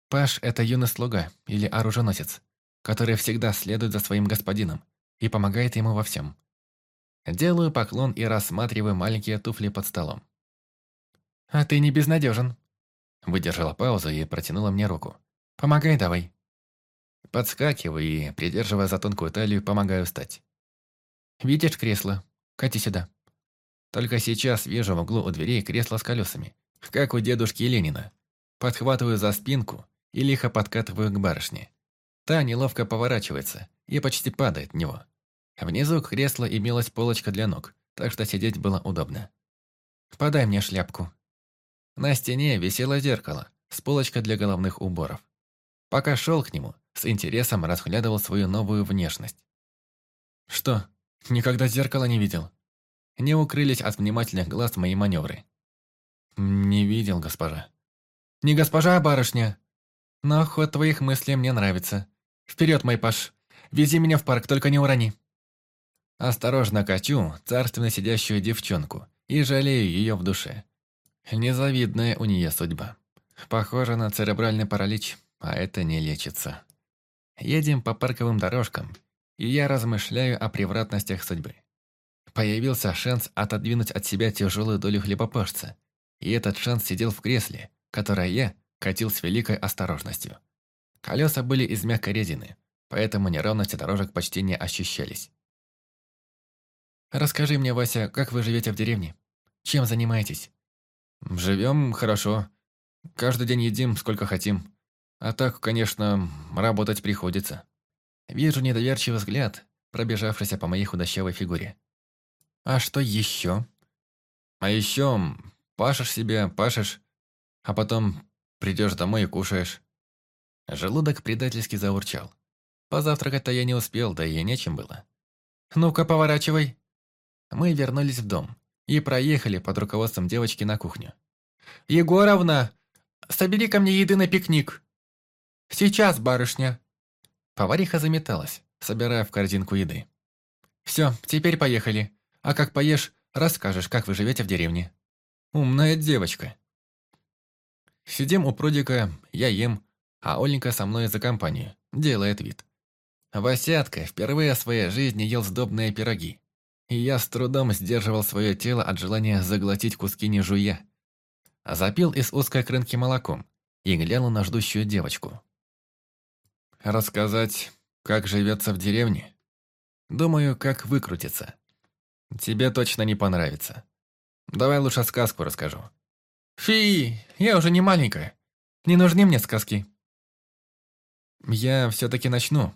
Паш – это юный слуга или оруженосец, который всегда следует за своим господином и помогает ему во всем. Делаю поклон и рассматриваю маленькие туфли под столом. «А ты не безнадежен», – выдержала паузу и протянула мне руку. «Помогай давай». Подскакиваю и, придерживая за тонкую талию, помогаю встать. «Видишь кресло? Кати сюда». Только сейчас вижу в углу у дверей кресло с колесами, как у дедушки Ленина. Подхватываю за спинку и лихо подкатываю к барышне. Та неловко поворачивается и почти падает в него. Внизу кресла имелась полочка для ног, так что сидеть было удобно. «Подай мне шляпку». На стене висело зеркало с полочкой для головных уборов. Пока шел к нему, с интересом разглядывал свою новую внешность. «Что, никогда зеркало не видел?» Не укрылись от внимательных глаз мои маневры. «Не видел, госпожа». «Не госпожа, а барышня. Но ход твоих мыслей мне нравится. Вперед, мой паш. Вези меня в парк, только не урони». Осторожно качу царственно сидящую девчонку и жалею ее в душе. Незавидная у нее судьба. Похоже на церебральный паралич, а это не лечится. Едем по парковым дорожкам, и я размышляю о превратностях судьбы. Появился шанс отодвинуть от себя тяжелую долю хлебопашца, и этот шанс сидел в кресле, которое я катил с великой осторожностью. Колеса были из мягкой резины, поэтому неровности дорожек почти не ощущались. «Расскажи мне, Вася, как вы живете в деревне? Чем занимаетесь?» «Живем хорошо. Каждый день едим, сколько хотим. А так, конечно, работать приходится. Вижу недоверчивый взгляд, пробежавшийся по моей худощавой фигуре. А что еще? А еще пашешь себе, пашешь, а потом придешь домой и кушаешь. Желудок предательски заурчал. Позавтракать-то я не успел, да и нечем было. «Ну-ка, поворачивай!» Мы вернулись в дом и проехали под руководством девочки на кухню. «Егоровна, собери ко мне еды на пикник!» «Сейчас, барышня!» Повариха заметалась, собирая в корзинку еды. «Все, теперь поехали. А как поешь, расскажешь, как вы живете в деревне». «Умная девочка». Сидим у прудика, я ем, а Оленька со мной за компанию, делает вид. Васятка впервые в своей жизни ел сдобные пироги, я с трудом сдерживал свое тело от желания заглотить куски не жуя. Запил из узкой крынки молоком и глянул на ждущую девочку. Рассказать, как живется в деревне? Думаю, как выкрутиться. Тебе точно не понравится. Давай лучше сказку расскажу. Фи, я уже не маленькая. Не нужны мне сказки. Я все-таки начну.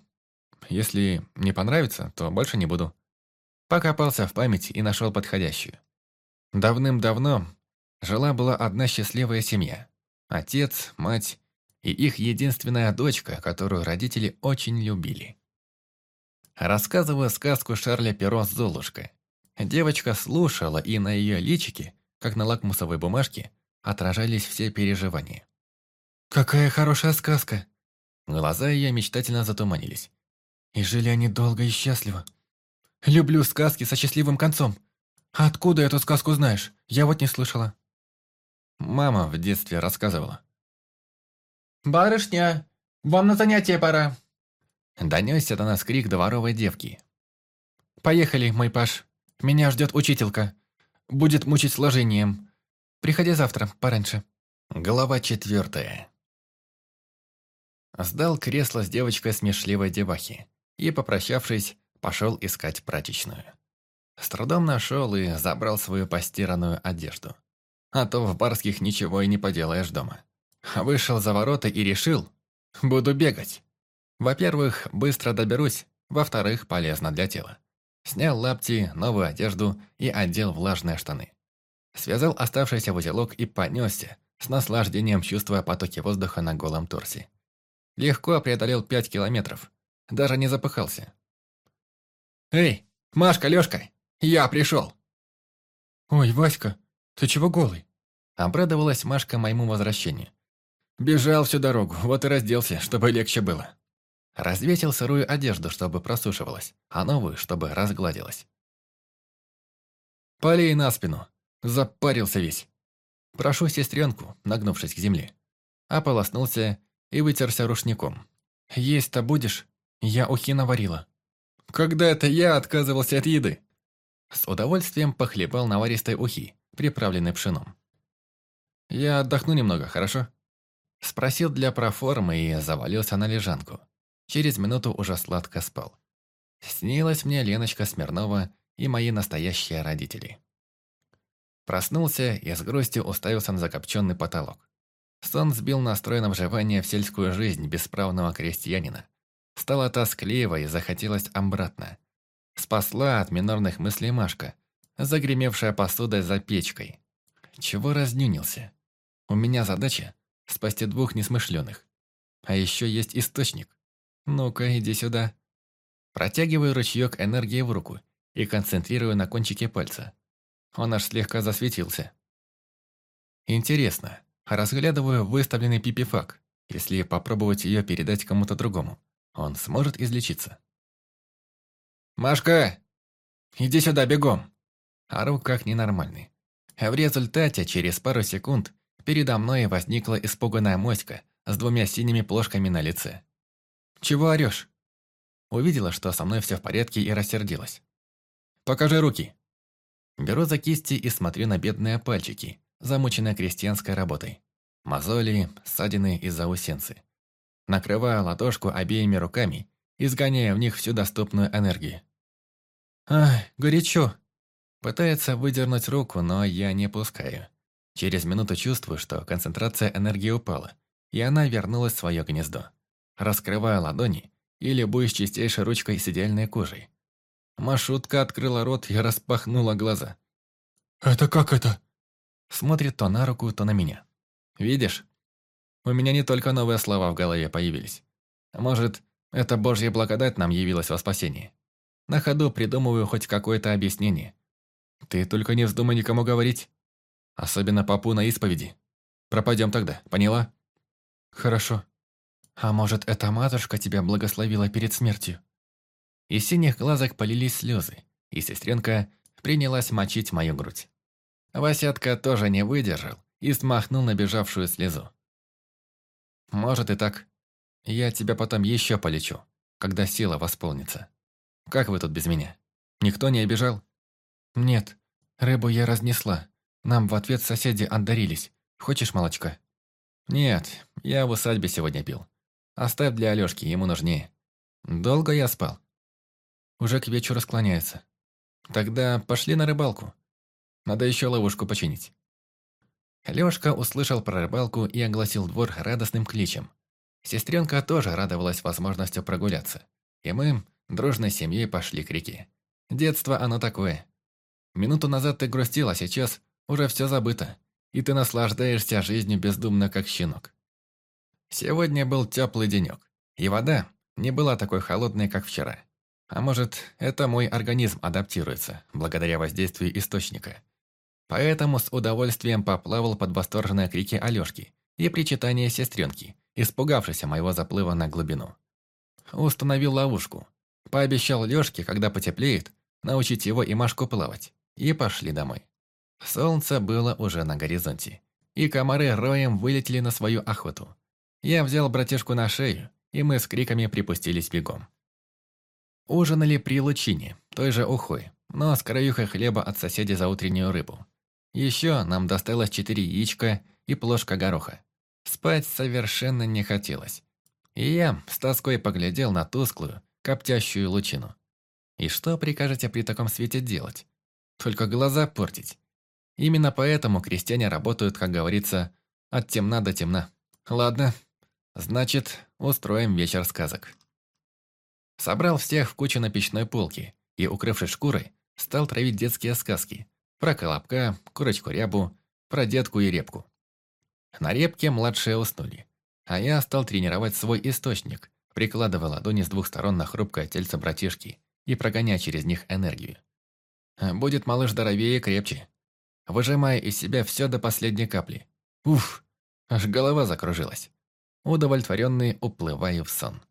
Если не понравится, то больше не буду. Покопался в памяти и нашел подходящую. Давным-давно жила-была одна счастливая семья. Отец, мать и их единственная дочка, которую родители очень любили. Рассказываю сказку Шарля Перо «Золушка». Девочка слушала, и на ее личике, как на лакмусовой бумажке, отражались все переживания. «Какая хорошая сказка!» Глаза ее мечтательно затуманились. И жили они долго и счастливо. Люблю сказки со счастливым концом. А откуда эту сказку знаешь? Я вот не слышала. Мама в детстве рассказывала. «Барышня, вам на занятие пора!» Донесся до нас крик дворовой девки. «Поехали, мой Паш. Меня ждет учителька. Будет мучить сложением. Приходи завтра, пораньше». Глава четвертая. Сдал кресло с девочкой смешливой девахи и, попрощавшись, пошел искать прачечную. С трудом нашел и забрал свою постиранную одежду. А то в барских ничего и не поделаешь дома. Вышел за ворота и решил, буду бегать. Во-первых, быстро доберусь, во-вторых, полезно для тела. Снял лапти, новую одежду и одел влажные штаны. Связал оставшийся в узелок и понесся, с наслаждением чувствуя потоки воздуха на голом торсе. Легко преодолел пять километров, даже не запыхался. «Эй, Машка, Лёшка, я пришел!» «Ой, Васька, ты чего голый?» Обрадовалась Машка моему возвращению. Бежал всю дорогу, вот и разделся, чтобы легче было. Развесил сырую одежду, чтобы просушивалась, а новую, чтобы разгладилась. Полей на спину. Запарился весь. Прошу сестренку, нагнувшись к земле. Ополоснулся и вытерся рушником. «Есть-то будешь? Я ухи наварила». «Когда это я отказывался от еды?» С удовольствием похлебал наваристой ухи, приправленной пшеном. «Я отдохну немного, хорошо?» Спросил для проформы и завалился на лежанку. Через минуту уже сладко спал. Снилась мне Леночка Смирнова и мои настоящие родители. Проснулся и с грустью уставился на закопченный потолок. Сон сбил настрой на вживание в сельскую жизнь бесправного крестьянина. Стало тоскливо и захотелось обратно. Спасла от минорных мыслей Машка, загремевшая посудой за печкой. Чего разнюнился? У меня задача спасти двух несмышленых. А еще есть источник. Ну-ка, иди сюда. Протягиваю ручеек энергии в руку и концентрирую на кончике пальца. Он аж слегка засветился. Интересно, разглядываю выставленный пипифак. Если попробовать ее передать кому-то другому, он сможет излечиться. «Машка! Иди сюда, бегом!» Ору как ненормальный. В результате, через пару секунд, Передо мной возникла испуганная моська с двумя синими плошками на лице. «Чего орешь?» Увидела, что со мной все в порядке и рассердилась. «Покажи руки!» Беру за кисти и смотрю на бедные пальчики, замученные крестьянской работой. Мозоли, ссадины и заусенцы. Накрываю ладошку обеими руками, изгоняя в них всю доступную энергию. «Ай, горячо!» Пытается выдернуть руку, но я не пускаю. Через минуту чувствую, что концентрация энергии упала, и она вернулась в свое гнездо. Раскрывая ладони и любуясь чистейшей ручкой с идеальной кожей. Машутка открыла рот и распахнула глаза. «Это как это?» Смотрит то на руку, то на меня. «Видишь? У меня не только новые слова в голове появились. Может, это Божья благодать нам явилась во спасении. На ходу придумываю хоть какое-то объяснение. Ты только не вздумай никому говорить. Особенно папу на исповеди. Пропадем тогда, поняла? Хорошо. А может, эта матушка тебя благословила перед смертью? Из синих глазок полились слезы, и сестренка принялась мочить мою грудь. Васятка тоже не выдержал и смахнул набежавшую слезу. Может и так. Я тебя потом еще полечу, когда сила восполнится. Как вы тут без меня? Никто не обижал? Нет, рыбу я разнесла. Нам в ответ соседи отдарились. Хочешь молочка? Нет, я в усадьбе сегодня пил. Оставь для Алёшки, ему нужнее. Долго я спал? Уже к вечеру склоняется. Тогда пошли на рыбалку. Надо еще ловушку починить. Лёшка услышал про рыбалку и огласил двор радостным кличем. Сестренка тоже радовалась возможностью прогуляться. И мы дружной семьей пошли к реке. Детство оно такое. Минуту назад ты грустил, а сейчас уже все забыто. И ты наслаждаешься жизнью бездумно, как щенок. Сегодня был теплый денек. И вода не была такой холодной, как вчера. А может, это мой организм адаптируется, благодаря воздействию источника. Поэтому с удовольствием поплавал под восторженные крики Алёшки и причитание сестренки, испугавшейся моего заплыва на глубину. Установил ловушку. Пообещал Лёшке, когда потеплеет, научить его и Машку плавать. И пошли домой. Солнце было уже на горизонте. И комары роем вылетели на свою охоту. Я взял братишку на шею, и мы с криками припустились бегом. Ужинали при лучине, той же ухой, но с краюхой хлеба от соседей за утреннюю рыбу. Еще нам досталось четыре яичка и плошка гороха. Спать совершенно не хотелось. И я с тоской поглядел на тусклую, коптящую лучину. И что прикажете при таком свете делать? Только глаза портить. Именно поэтому крестьяне работают, как говорится, от темна до темна. Ладно, значит, устроим вечер сказок. Собрал всех в кучу на печной полке и, укрывшись шкурой, стал травить детские сказки, про Колобка, Курочку-рябу, про детку и репку. На репке младшие уснули, а я стал тренировать свой источник, прикладывая ладони с двух сторон на хрупкое тельце братишки и прогоняя через них энергию. Будет малыш здоровее и крепче. Выжимая из себя все до последней капли. Уф, аж голова закружилась. Удовлетворенный уплываю в сон.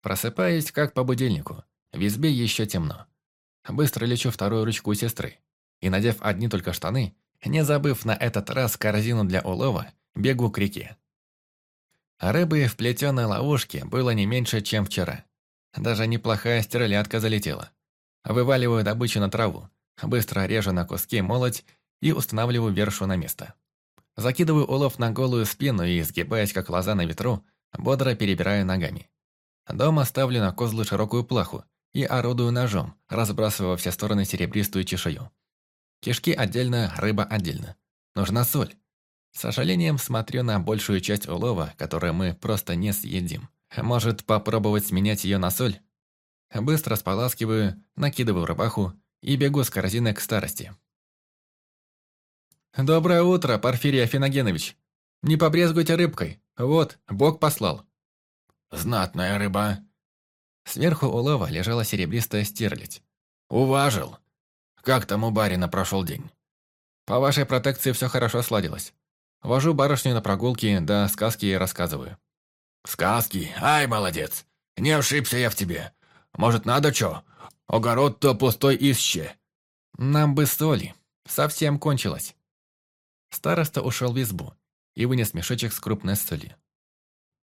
Просыпаюсь как по будильнику. В избе еще темно. Быстро лечу вторую ручку сестры и, надев одни только штаны, не забыв на этот раз корзину для улова, бегу к реке. Рыбы в плетеной ловушке было не меньше, чем вчера. Даже неплохая стеролятка залетела. Вываливаю добычу на траву, быстро режу на куски молоть и устанавливаю вершу на место. Закидываю улов на голую спину и, сгибаясь как лоза на ветру, бодро перебираю ногами. Дома ставлю на козлы широкую плаху и орудую ножом, разбрасывая во все стороны серебристую чешую. Кишки отдельно, рыба отдельно. Нужна соль. С сожалением смотрю на большую часть улова, которую мы просто не съедим. Может, попробовать сменять ее на соль? Быстро споласкиваю, накидываю рубаху и бегу с корзиной к старости. «Доброе утро, Порфирий Афиногенович! Не побрезгуйте рыбкой, вот, Бог послал!» «Знатная рыба!» Сверху улова лежала серебристая стерлядь. «Уважил!» Как там у барина прошел день? По вашей протекции все хорошо сладилось. Вожу барышню на прогулки, да сказки ей рассказываю. Сказки? Ай, молодец. Не ошибся я в тебе. Может, надо чё? Огород-то пустой исще. Нам бы соли. Совсем кончилось. Староста ушел в избу и вынес мешочек с крупной соли.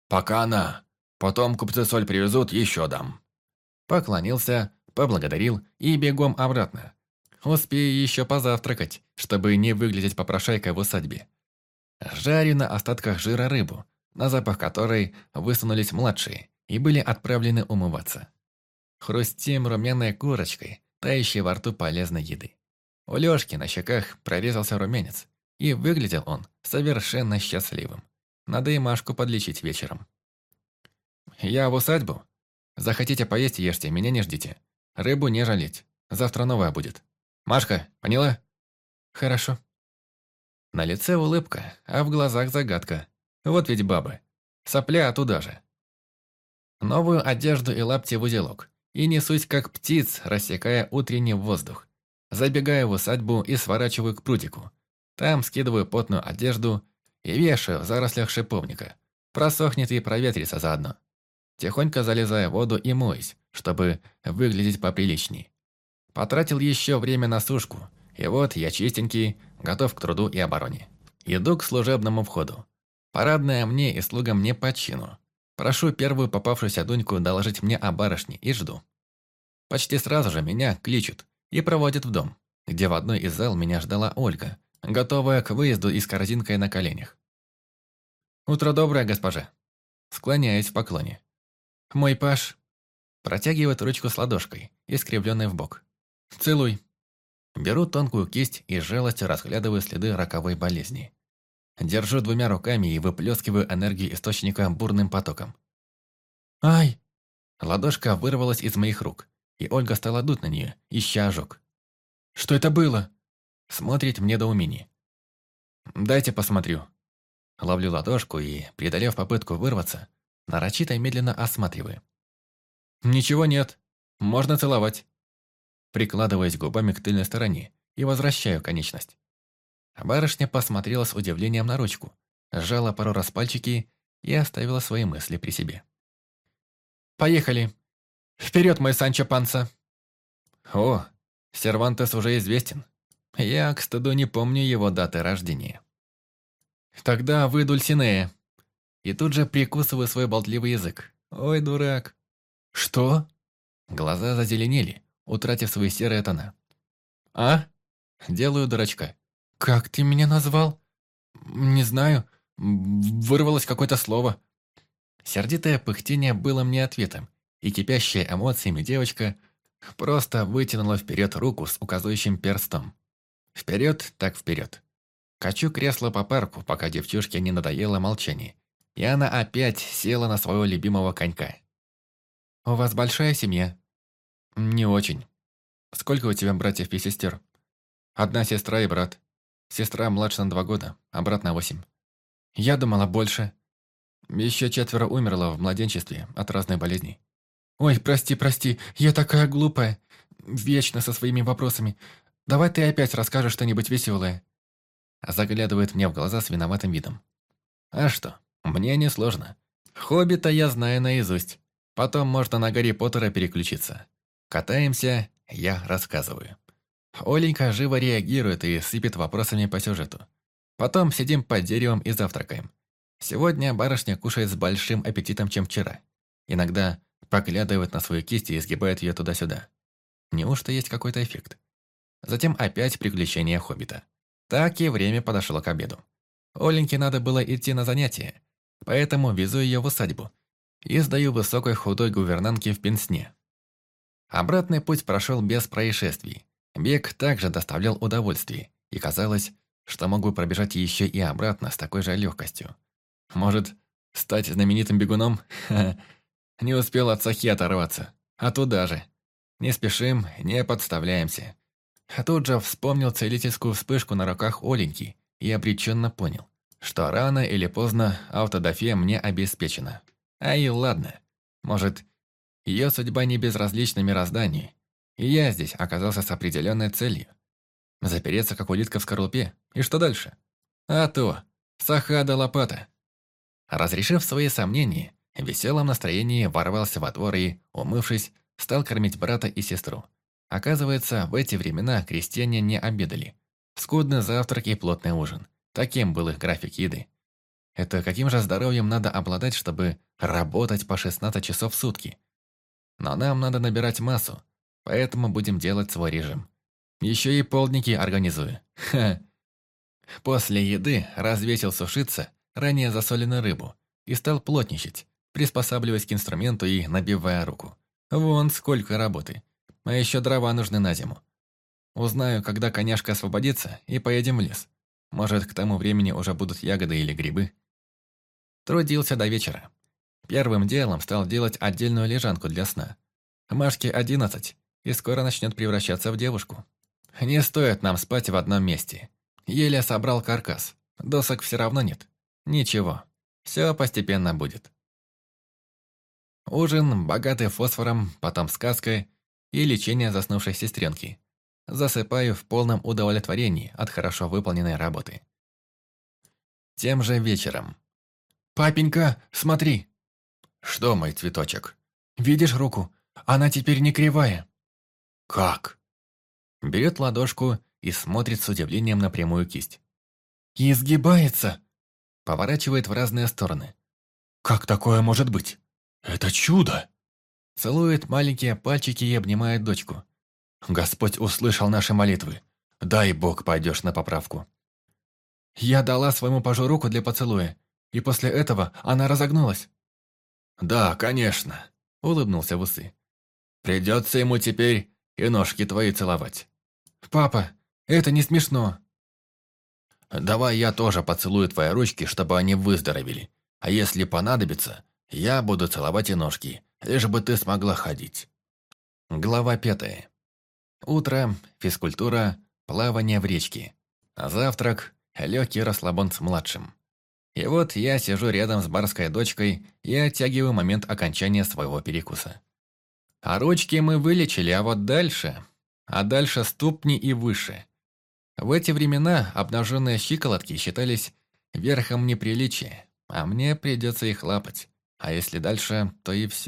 «Пока на. Потом купцы соль привезут, еще дам». Поклонился, поблагодарил и бегом обратно. Успею еще позавтракать, чтобы не выглядеть попрошайкой в усадьбе. Жарю на остатках жира рыбу, на запах которой высунулись младшие и были отправлены умываться. Хрустим румяной курочкой, тающей во рту полезной еды. У Лёшки на щеках прорезался румянец, И выглядел он совершенно счастливым. Надо и Машку подлечить вечером. «Я в усадьбу. Захотите поесть, ешьте, меня не ждите. Рыбу не жалеть. Завтра новая будет. Машка, поняла?» «Хорошо». На лице улыбка, а в глазах загадка. Вот ведь бабы. Сопля туда же. Новую одежду и лапти в узелок. И несусь, как птиц, рассекая утренний воздух. Забегаю в усадьбу и сворачиваю к прудику. Там скидываю потную одежду и вешаю в зарослях шиповника. Просохнет и проветрится заодно. Тихонько залезаю в воду и моюсь, чтобы выглядеть поприличней. Потратил еще время на сушку, и вот я чистенький, готов к труду и обороне. Иду к служебному входу. Парадная мне и слугам не по чину. Прошу первую попавшуюся Дуньку доложить мне о барышне и жду. Почти сразу же меня кличут и проводят в дом, где в одной из зал меня ждала Ольга, готовая к выезду и с корзинкой на коленях. «Утро доброе, госпожа!» Склоняюсь в поклоне. «Мой паш...» Протягивает ручку с ладошкой, искривленной в бок. «Целуй!» Беру тонкую кисть и с жалостью разглядываю следы роковой болезни. Держу двумя руками и выплескиваю энергию источника бурным потоком. «Ай!» Ладошка вырвалась из моих рук, и Ольга стала дуть на нее, ища ожог. «Что это было?» Смотрит мне до умени. «Дайте посмотрю». Ловлю ладошку и, преодолев попытку вырваться, нарочито и медленно осматриваю. «Ничего нет. Можно целовать». Прикладываясь губами к тыльной стороне и возвращаю конечность. Барышня посмотрела с удивлением на ручку, сжала пару раз пальчики и оставила свои мысли при себе. «Поехали! Вперед, мой Санчо Панса!» «О, Сервантес уже известен. Я, к стыду, не помню его даты рождения». «Тогда вы Дульсинея». И тут же прикусываю свой болтливый язык. «Ой, дурак». «Что?» Глаза зазеленели, утратив свои серые тона. «А?» Делаю дурачка. «Как ты меня назвал?» «Не знаю. Вырвалось какое-то слово». Сердитое пыхтение было мне ответом, и кипящая эмоциями девочка просто вытянула вперед руку с указывающим перстом. Вперед, так вперед. Качу кресло по парку, пока девчушке не надоело молчание, и она опять села на своего любимого конька. «У вас большая семья?» «Не очень. Сколько у тебя братьев и сестер?» «Одна сестра и брат. Сестра младше на два года, а брат на восемь. Я думала больше. Еще четверо умерло в младенчестве от разной болезней. Ой, прости, прости, я такая глупая. Вечно со своими вопросами. Давай ты опять расскажешь что-нибудь веселое. Заглядывает мне в глаза с виноватым видом. А что, мне не сложно. Хоббита я знаю наизусть. Потом можно на Гарри Поттера переключиться. Катаемся, я рассказываю. Оленька живо реагирует и сыпет вопросами по сюжету. Потом сидим под деревом и завтракаем. Сегодня барышня кушает с большим аппетитом, чем вчера. Иногда поглядывает на свою кисть и изгибает ее туда-сюда. Неужто есть какой-то эффект? Затем опять приключения Хоббита. Так и время подошло к обеду. Оленьке надо было идти на занятия, поэтому везу ее в усадьбу и сдаю высокой худой гувернантке в пенсне. Обратный путь прошел без происшествий. Бег также доставлял удовольствие, и казалось, что могу пробежать еще и обратно с такой же легкостью. Может, стать знаменитым бегуном? Не успел от сахи оторваться. А туда же. Не спешим, не подставляемся. Тут же вспомнил целительскую вспышку на руках Оленьки и обреченно понял, что рано или поздно автодафе мне обеспечена. А и ладно. Может, ее судьба не безразлична мирозданию, и я здесь оказался с определенной целью. Запереться, как улитка в скорлупе. И что дальше? А то, саха да лопата. Разрешив свои сомнения, в веселом настроении ворвался во двор и, умывшись, стал кормить брата и сестру. Оказывается, в эти времена крестьяне не обедали. Скудный завтрак и плотный ужин. Таким был их график еды. Это каким же здоровьем надо обладать, чтобы работать по 16 часов в сутки? Но нам надо набирать массу, Поэтому будем делать свой режим. Еще и полдники организую. Ха. После еды развесил сушиться ранее засоленную рыбу и стал плотничать, приспосабливаясь к инструменту и набивая руку. Вон сколько работы. А еще дрова нужны на зиму. Узнаю, когда коняшка освободится, и поедем в лес. Может, к тому времени уже будут ягоды или грибы. Трудился до вечера. Первым делом стал делать отдельную лежанку для сна. Машке одиннадцать, и скоро начнет превращаться в девушку. Не стоит нам спать в одном месте. Еле собрал каркас. Досок все равно нет. Ничего. Все постепенно будет. Ужин, богатый фосфором, потом сказкой и лечение заснувшей сестренки. Засыпаю в полном удовлетворении от хорошо выполненной работы. Тем же вечером. «Папенька, смотри!» «Что, мой цветочек?» «Видишь руку? Она теперь не кривая». «Как?» Берет ладошку и смотрит с удивлением на прямую кисть. «И изгибается!» Поворачивает в разные стороны. «Как такое может быть? Это чудо!» Целует маленькие пальчики и обнимает дочку. «Господь услышал наши молитвы. Дай Бог пойдешь на поправку». Я дала своему пажу руку для поцелуя, и после этого она разогнулась. «Да, конечно», — улыбнулся в усы. «Придется ему теперь и ножки твои целовать». «Папа, это не смешно». «Давай я тоже поцелую твои ручки, чтобы они выздоровели. А если понадобится, я буду целовать и ножки, лишь бы ты смогла ходить». Глава пятая. Утро, физкультура, плавание в речке. Завтрак, легкий расслабон с младшим. И вот я сижу рядом с барской дочкой и оттягиваю момент окончания своего перекуса. А ручки мы вылечили, а вот дальше... А дальше ступни и выше. В эти времена обнаженные щиколотки считались верхом неприличия, а мне придется их лапать. А если дальше, то и все.